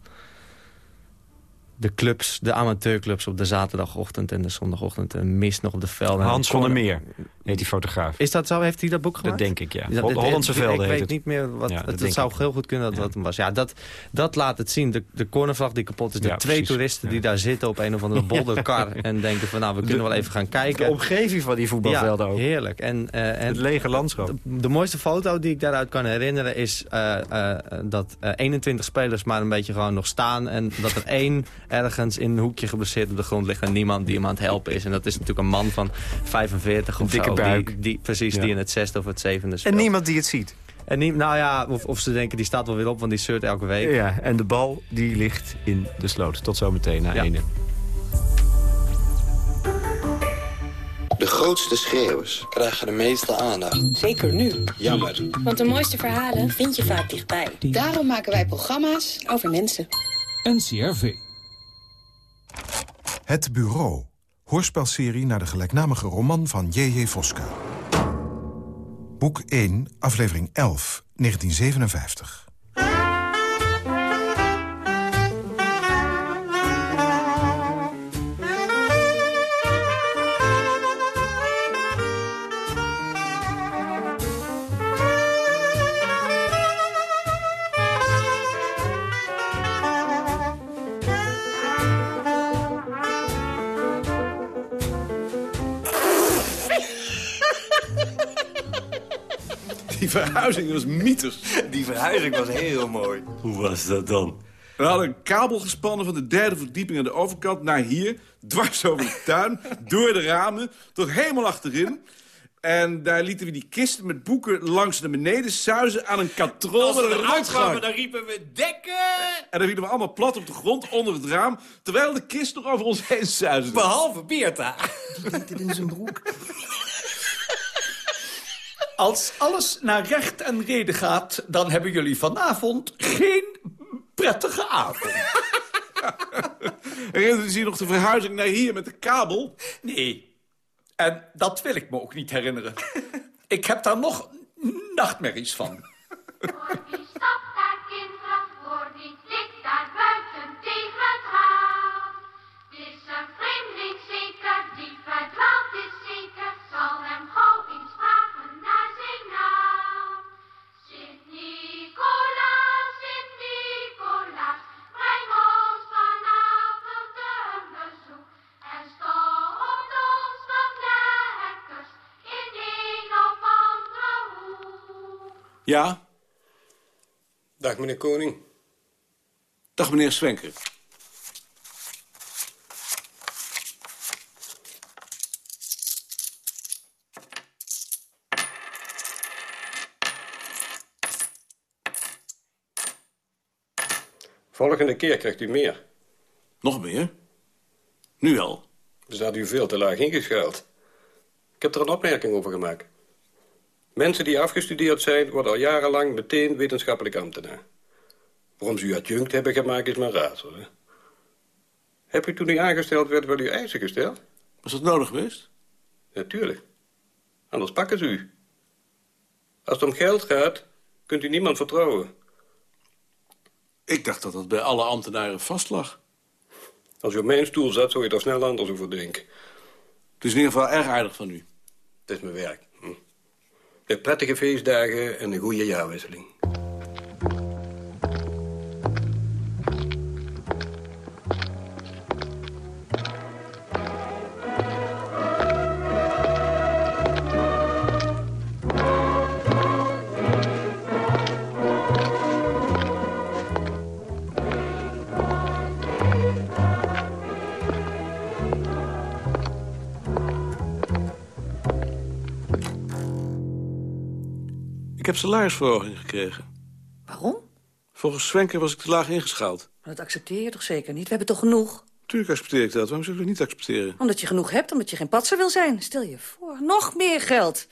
de clubs, de amateurclubs op de zaterdagochtend en de zondagochtend. En mist nog op de velden. Hans van der Meer heet die fotograaf. Is dat zo? Heeft hij dat boek gemaakt? Dat denk ik, ja. Dit- Hollandse velden Ik heet weet het. niet meer wat. Ja, dat het zou ik. heel goed kunnen dat Ja. dat hem was. Ja, dat, dat laat het zien. De, de cornervlag die kapot is. De Ja, twee precies. toeristen die daar zitten op een of andere (laughs) bolderkar. En denken van nou, we kunnen wel even gaan De kijken. omgeving van die voetbalvelden ook. heerlijk. En, eh, en Het lege landschap. de, de mooiste foto die ik daaruit kan herinneren is eh, eh, dat eh, 21 spelers maar een beetje gewoon nog staan. En dat er één ergens in een hoekje geblesseerd op de grond ligt en niemand die hem aan het helpen is. En dat is natuurlijk een man van 45 of Dikke zo. buik. Die, die, precies, Ja. die in het zesde of het zevende speelt. En niemand die het ziet. En niet, nou ja, of, of ze denken die staat wel weer op, want die shirt elke week. Ja, en de bal die ligt in de sloot. Tot zometeen na Ja. ene. De grootste schreeuwers krijgen de meeste aandacht. Zeker nu. Jammer. Want de mooiste verhalen vind je vaak dichtbij. Daarom maken wij programma's Over mensen. NCRV. Het Bureau. Hoorspelserie naar de gelijknamige roman van J.J. Voska. Boek 1, aflevering 11, 1957. Verhuizing was mythes. Die verhuizing was heel mooi. Hoe was dat dan? We hadden een kabel gespannen van de derde verdieping aan de overkant naar hier. Dwars over de tuin, door de ramen, tot helemaal achterin. En daar lieten we die kisten met boeken langs naar beneden suizen aan een katrol Als met we een eruit kwamen, dan riepen we dekken! En dan vielen we allemaal plat op de grond onder het raam... terwijl de kist nog over ons heen suisde. Behalve Beerta. Als alles naar recht en reden gaat, dan hebben jullie vanavond geen prettige avond. (laughs) Herinnert u zich nog de verhuizing naar hier met de kabel? Nee. En dat wil ik me ook niet herinneren. Ik heb daar nog nachtmerries van. (laughs) Ja. Dag meneer Koning. Dag meneer Swenker. Volgende keer krijgt u meer. Nog meer? Nu al. Dus had u veel te laag ingeschaald. Ik heb er een opmerking over gemaakt. Mensen die afgestudeerd zijn, worden al jarenlang meteen wetenschappelijk ambtenaar. Waarom ze u adjunct hebben gemaakt, is mijn raadsel. Hè? Heb u toen u aangesteld werd wel uw eisen gesteld? Was dat nodig geweest? Natuurlijk. Anders pakken ze u. Als het om geld gaat, kunt u niemand vertrouwen. Ik dacht dat dat bij alle ambtenaren vast lag. Als u op mijn stoel zat, zou je er snel anders over denken. Het is in ieder geval erg aardig van u. Het is mijn werk. Prettige feestdagen en een goede jaarwisseling. Ik heb salarisverhoging gekregen. Waarom? Volgens Swenker was ik te laag ingeschaald. Maar dat accepteer je toch zeker niet? We hebben toch genoeg? Tuurlijk accepteer ik dat. Waarom zou ik dat niet accepteren? Omdat je genoeg hebt, omdat je geen patser wil zijn. Stel je voor, nog meer geld.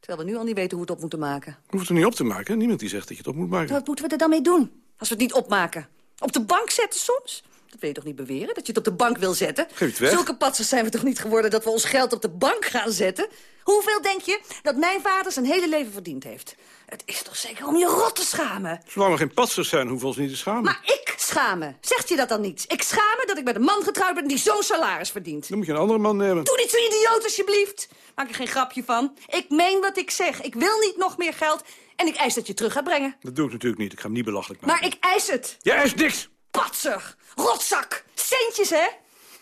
Terwijl we nu al niet weten hoe we het op moeten maken. Je hoeft het er niet op te maken. Niemand die zegt dat je het op moet maken. Wat moeten we er dan mee doen? Als we het niet opmaken? Op de bank zetten soms? Dat wil je toch niet beweren, dat je het op de bank wil zetten? Geef het weg. Zulke patsers zijn we toch niet geworden dat we ons geld op de bank gaan zetten? Hoeveel denk je dat mijn vader zijn hele leven verdiend heeft? Het is toch zeker om je rot te schamen? Zolang we geen patsers zijn, hoeven we ons niet te schamen. Maar ik schamen. Zegt je dat dan niet? Ik schaam me dat ik met een man getrouwd ben die zo'n salaris verdient. Dan moet je een andere man nemen. Doe niet zo idioot, alsjeblieft. Maak er geen grapje van. Ik meen wat ik zeg. Ik wil niet nog meer geld en ik eis dat je terug gaat brengen. Dat doe ik natuurlijk niet. Ik ga hem niet belachelijk maken. Maar ik eis het. Jij eist niks. Patser, rotzak, centjes, hè?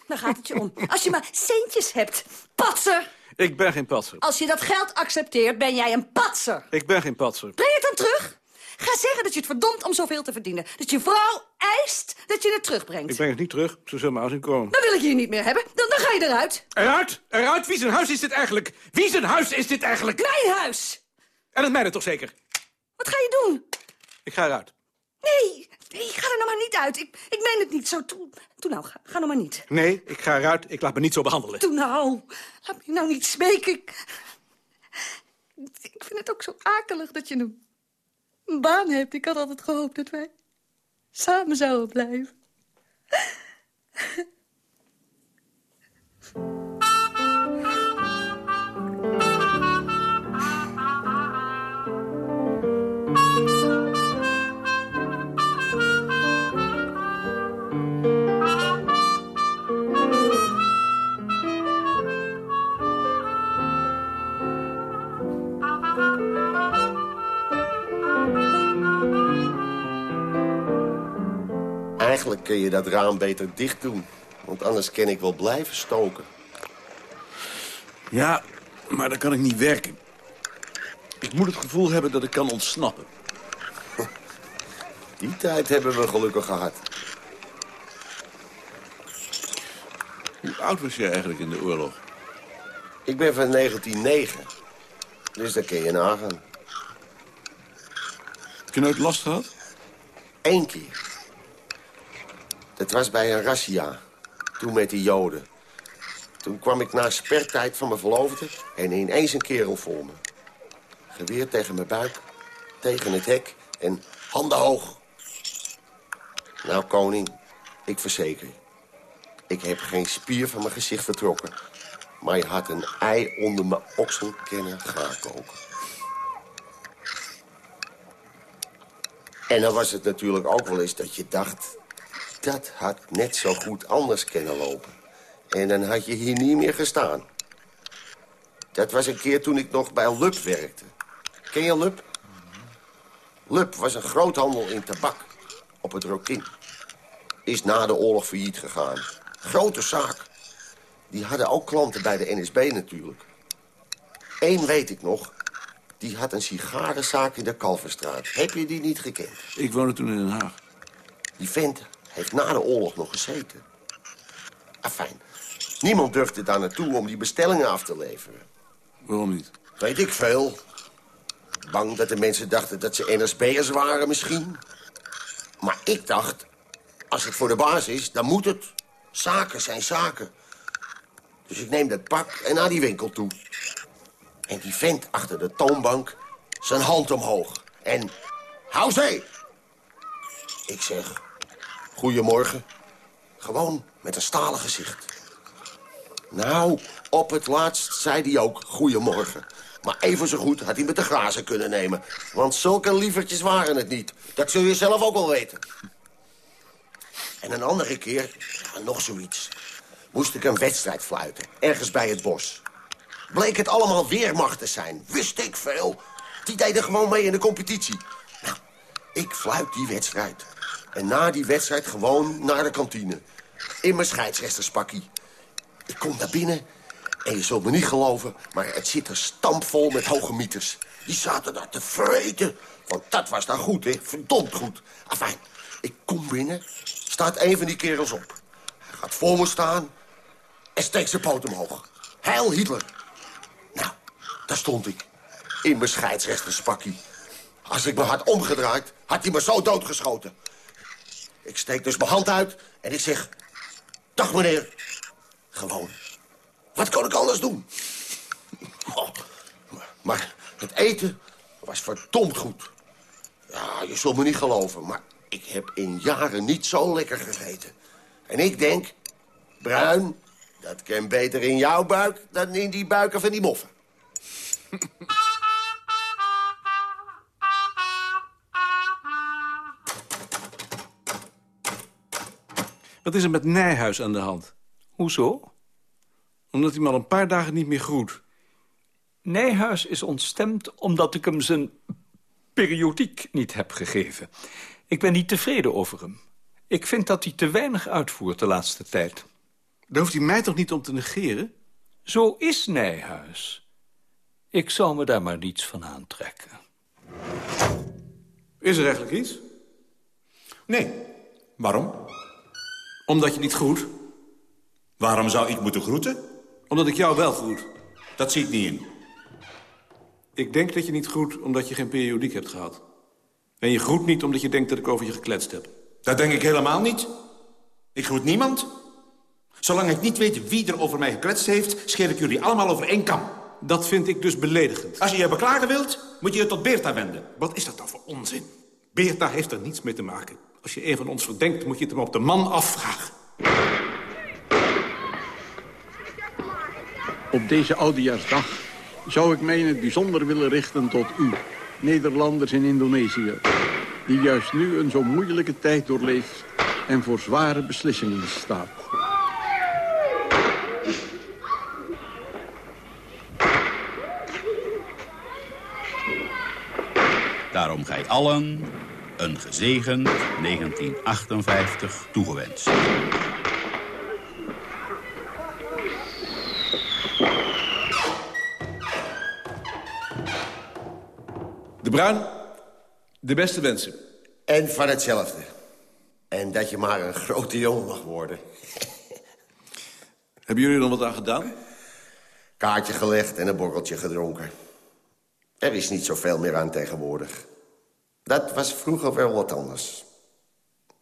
Daar gaat het je om. Als je maar centjes hebt. Patser. Ik ben geen patser. Als je dat geld accepteert, ben jij een patser. Ik ben geen patser. Breng het dan terug. Ga zeggen dat je het verdomt om zoveel te verdienen. Dat je vrouw eist dat je het terugbrengt. Ik breng het niet terug. Zo zullen maar als in komen. Dan wil ik je hier niet meer hebben. Dan, dan ga je eruit. Eruit? Eruit? Wie zijn huis is dit eigenlijk? Wie zijn huis is dit eigenlijk? Mijn huis. En het mijne toch zeker? Wat ga je doen? Ik ga eruit. Nee, nee, ga er nou maar niet uit. Ik, ik meen het niet zo. Doe, doe nou, ga, ga nou maar niet. Nee, ik ga eruit. Ik laat me niet zo behandelen. Doe nou. Laat me nou niet smeken. Ik, ik vind het ook zo akelig dat je een, een baan hebt. Ik had altijd gehoopt dat wij samen zouden blijven. Eigenlijk kun je dat raam beter dicht doen. Want anders kan ik wel blijven stoken. Ja, maar dan kan ik niet werken. Ik moet het gevoel hebben dat ik kan ontsnappen. (laughs) Die tijd hebben we gelukkig gehad. Hoe oud was jij eigenlijk in de oorlog? Ik ben van 1909. Dus daar kun je nagaan. Heb je nooit last gehad? Eén keer. Dat was bij een razzia. Toen met die joden. Toen kwam ik na spertijd van mijn verloofde... en ineens een kerel voor me. Geweer tegen mijn buik, tegen het hek en handen hoog. Nou, koning, ik verzeker je. Ik heb geen spier van mijn gezicht vertrokken. Maar je had een ei onder mijn oksel kunnen gaan koken. En dan was het natuurlijk ook wel eens dat je dacht... dat had net zo goed anders kunnen lopen. En dan had je hier niet meer gestaan. Dat was een keer toen ik nog bij Lup werkte. Ken je Lup? Lup was een groothandel in tabak op het Rokin. Is na de oorlog failliet gegaan. Grote zaak. Die hadden ook klanten bij de NSB natuurlijk. Eén weet ik nog. Die had een sigarenzaak in de Kalverstraat. Heb je die niet gekend? Ik woonde toen in Den Haag. Die vent heeft na de oorlog nog gezeten. Afijn. Niemand durfde daar naartoe om die bestellingen af te leveren. Waarom niet? Weet ik veel. Bang dat de mensen dachten dat ze NSB'ers waren misschien. Maar ik dacht, als het voor de baas is, dan moet het. Zaken zijn zaken. Dus ik neem dat pak en naar die winkel toe. En die vent achter de toonbank, zijn hand omhoog. En, hou zee! Ik zeg, goedemorgen. Gewoon met een stalen gezicht. Nou, op het laatst zei hij ook goedemorgen. Maar even zo goed had hij met de grazen kunnen nemen. Want zulke lievertjes waren het niet. Dat zul je zelf ook wel weten. En een andere keer, nog zoiets. Moest ik een wedstrijd fluiten, ergens bij het bos. Bleek het allemaal weermacht te zijn, wist ik veel. Die deden gewoon mee in de competitie. Nou, ik fluit die wedstrijd. En na die wedstrijd gewoon naar de kantine. In mijn scheidsrechterspakkie. Ik kom daar binnen en je zult me niet geloven... maar het zit er stampvol met hoge mieters. Die zaten daar te vreten. Want dat was daar goed, hè. Verdomd goed. Afijn, ik kom binnen, staat een van die kerels op. Hij gaat voor me staan en steekt zijn poot omhoog. Heil Hitler. Nou, daar stond ik. In mijn scheidsrechterspakkie. Als ik me had omgedraaid, had hij me zo doodgeschoten. Ik steek dus mijn hand uit en ik zeg... Dag meneer. Gewoon. Wat kon ik anders doen? Oh, maar, het eten was verdomd goed. Ja, je zult me niet geloven, maar ik heb in jaren niet zo lekker gegeten. En ik denk, bruin, dat kan beter in jouw buik dan in die buiken van die moffen. Wat is er met Nijhuis aan de hand? Hoezo? Omdat hij me al een paar dagen niet meer groet. Nijhuis is ontstemd omdat ik hem zijn periodiek niet heb gegeven. Ik ben niet tevreden over hem. Ik vind dat hij te weinig uitvoert de laatste tijd. Daar hoeft hij mij toch niet om te negeren? Zo is Nijhuis. Ik zou me daar maar niets van aantrekken. Is er eigenlijk iets? Nee. Waarom? Omdat je niet groet. Waarom zou ik moeten groeten? Omdat ik jou wel groet. Dat zie ik niet in. Ik denk dat je niet groet omdat je geen periodiek hebt gehad. En je groet niet omdat je denkt dat ik over je gekletst heb. Dat denk ik helemaal niet. Ik groet niemand. Zolang ik niet weet wie er over mij gekletst heeft... scheer ik jullie allemaal over één kam. Dat vind ik dus beledigend. Als je je beklagen wilt, moet je je tot Beerta wenden. Wat is dat dan voor onzin? Beerta heeft er niets mee te maken. Als je een van ons verdenkt, moet je het hem op de man afvragen. Op deze Oudejaarsdag zou ik mij in het bijzonder willen richten tot u, Nederlanders in Indonesië, die juist nu een zo moeilijke tijd doorleeft en voor zware beslissingen staat. Daarom gij allen een gezegend 1958 toegewenst. De Bruin, de beste wensen. En van hetzelfde. En dat je maar een grote jongen mag worden. Hebben jullie er nog wat aan gedaan? Kaartje gelegd en een borreltje gedronken. Er is niet zoveel meer aan tegenwoordig. Dat was vroeger wel wat anders.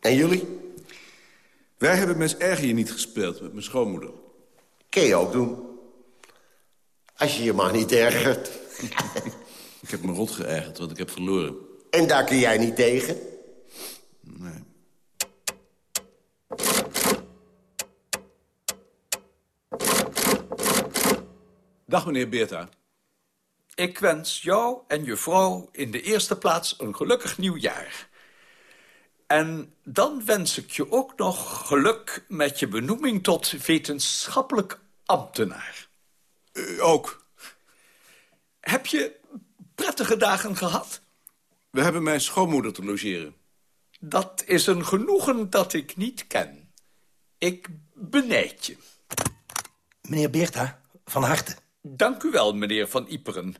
En jullie? Wij hebben Mens Erger je niet gespeeld met mijn schoonmoeder. Kun je ook doen. Als je je maar niet ergert. (laughs) Ik heb me rot geërgerd, want ik heb verloren. En daar kun jij niet tegen? Nee. Dag, meneer Beerta. Ik wens jou en je vrouw in de eerste plaats een gelukkig nieuwjaar. En dan wens ik je ook nog geluk met je benoeming tot wetenschappelijk ambtenaar. ook. Heb je prettige dagen gehad? We hebben mijn schoonmoeder te logeren. Dat is een genoegen dat ik niet ken. Ik benijd je. Meneer Beerta, van harte. Dank u wel, meneer Van Iperen.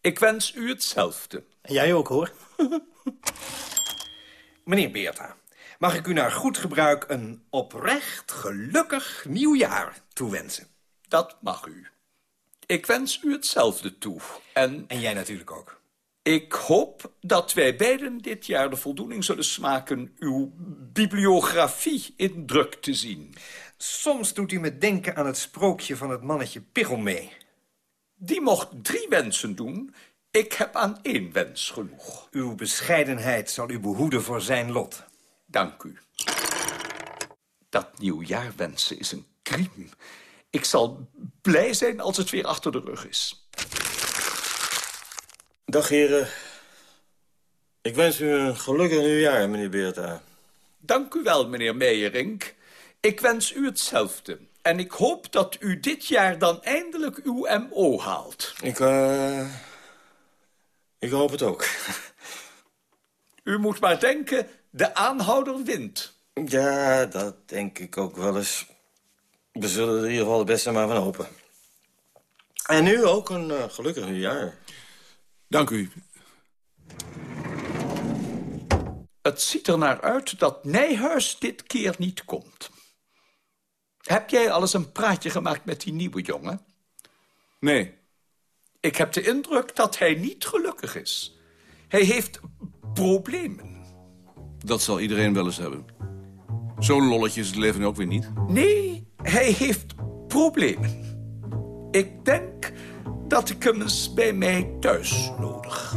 Ik wens u hetzelfde. En jij ook, hoor. (laughs) Meneer Beerta, mag ik u naar goed gebruik een oprecht gelukkig nieuwjaar toewensen? Dat mag u. Ik wens u hetzelfde toe. En, en jij natuurlijk ook. Ik hoop dat wij beiden dit jaar de voldoening zullen smaken... uw bibliografie in druk te zien. Soms doet u me denken aan het sprookje van het mannetje Pichelmee. Die mocht drie wensen doen. Ik heb aan één wens genoeg. Uw bescheidenheid zal u behoeden voor zijn lot. Dank u. Dat nieuwjaar wensen is een crime. Ik zal blij zijn als het weer achter de rug is. Dag, heren. Ik wens u een gelukkig nieuwjaar, meneer Beerta. Dank u wel, meneer Meijerink. Ik wens u hetzelfde. En ik hoop dat u dit jaar dan eindelijk uw MO haalt. Ik, eh... ik hoop het ook. U moet maar denken, de aanhouder wint. Ja, dat denk ik ook wel eens. We zullen er in ieder geval het beste maar van hopen. En nu ook een uh, gelukkig nieuwjaar. Dank u. Het ziet er naar uit dat Nijhuis dit keer niet komt. Heb jij al eens een praatje gemaakt met die nieuwe jongen? Nee. Ik heb de indruk dat hij niet gelukkig is. Hij heeft problemen. Dat zal iedereen wel eens hebben. Zo'n lolletje is het leven ook weer niet. Nee, hij heeft problemen. Ik denk dat ik hem eens bij mij thuis nodig.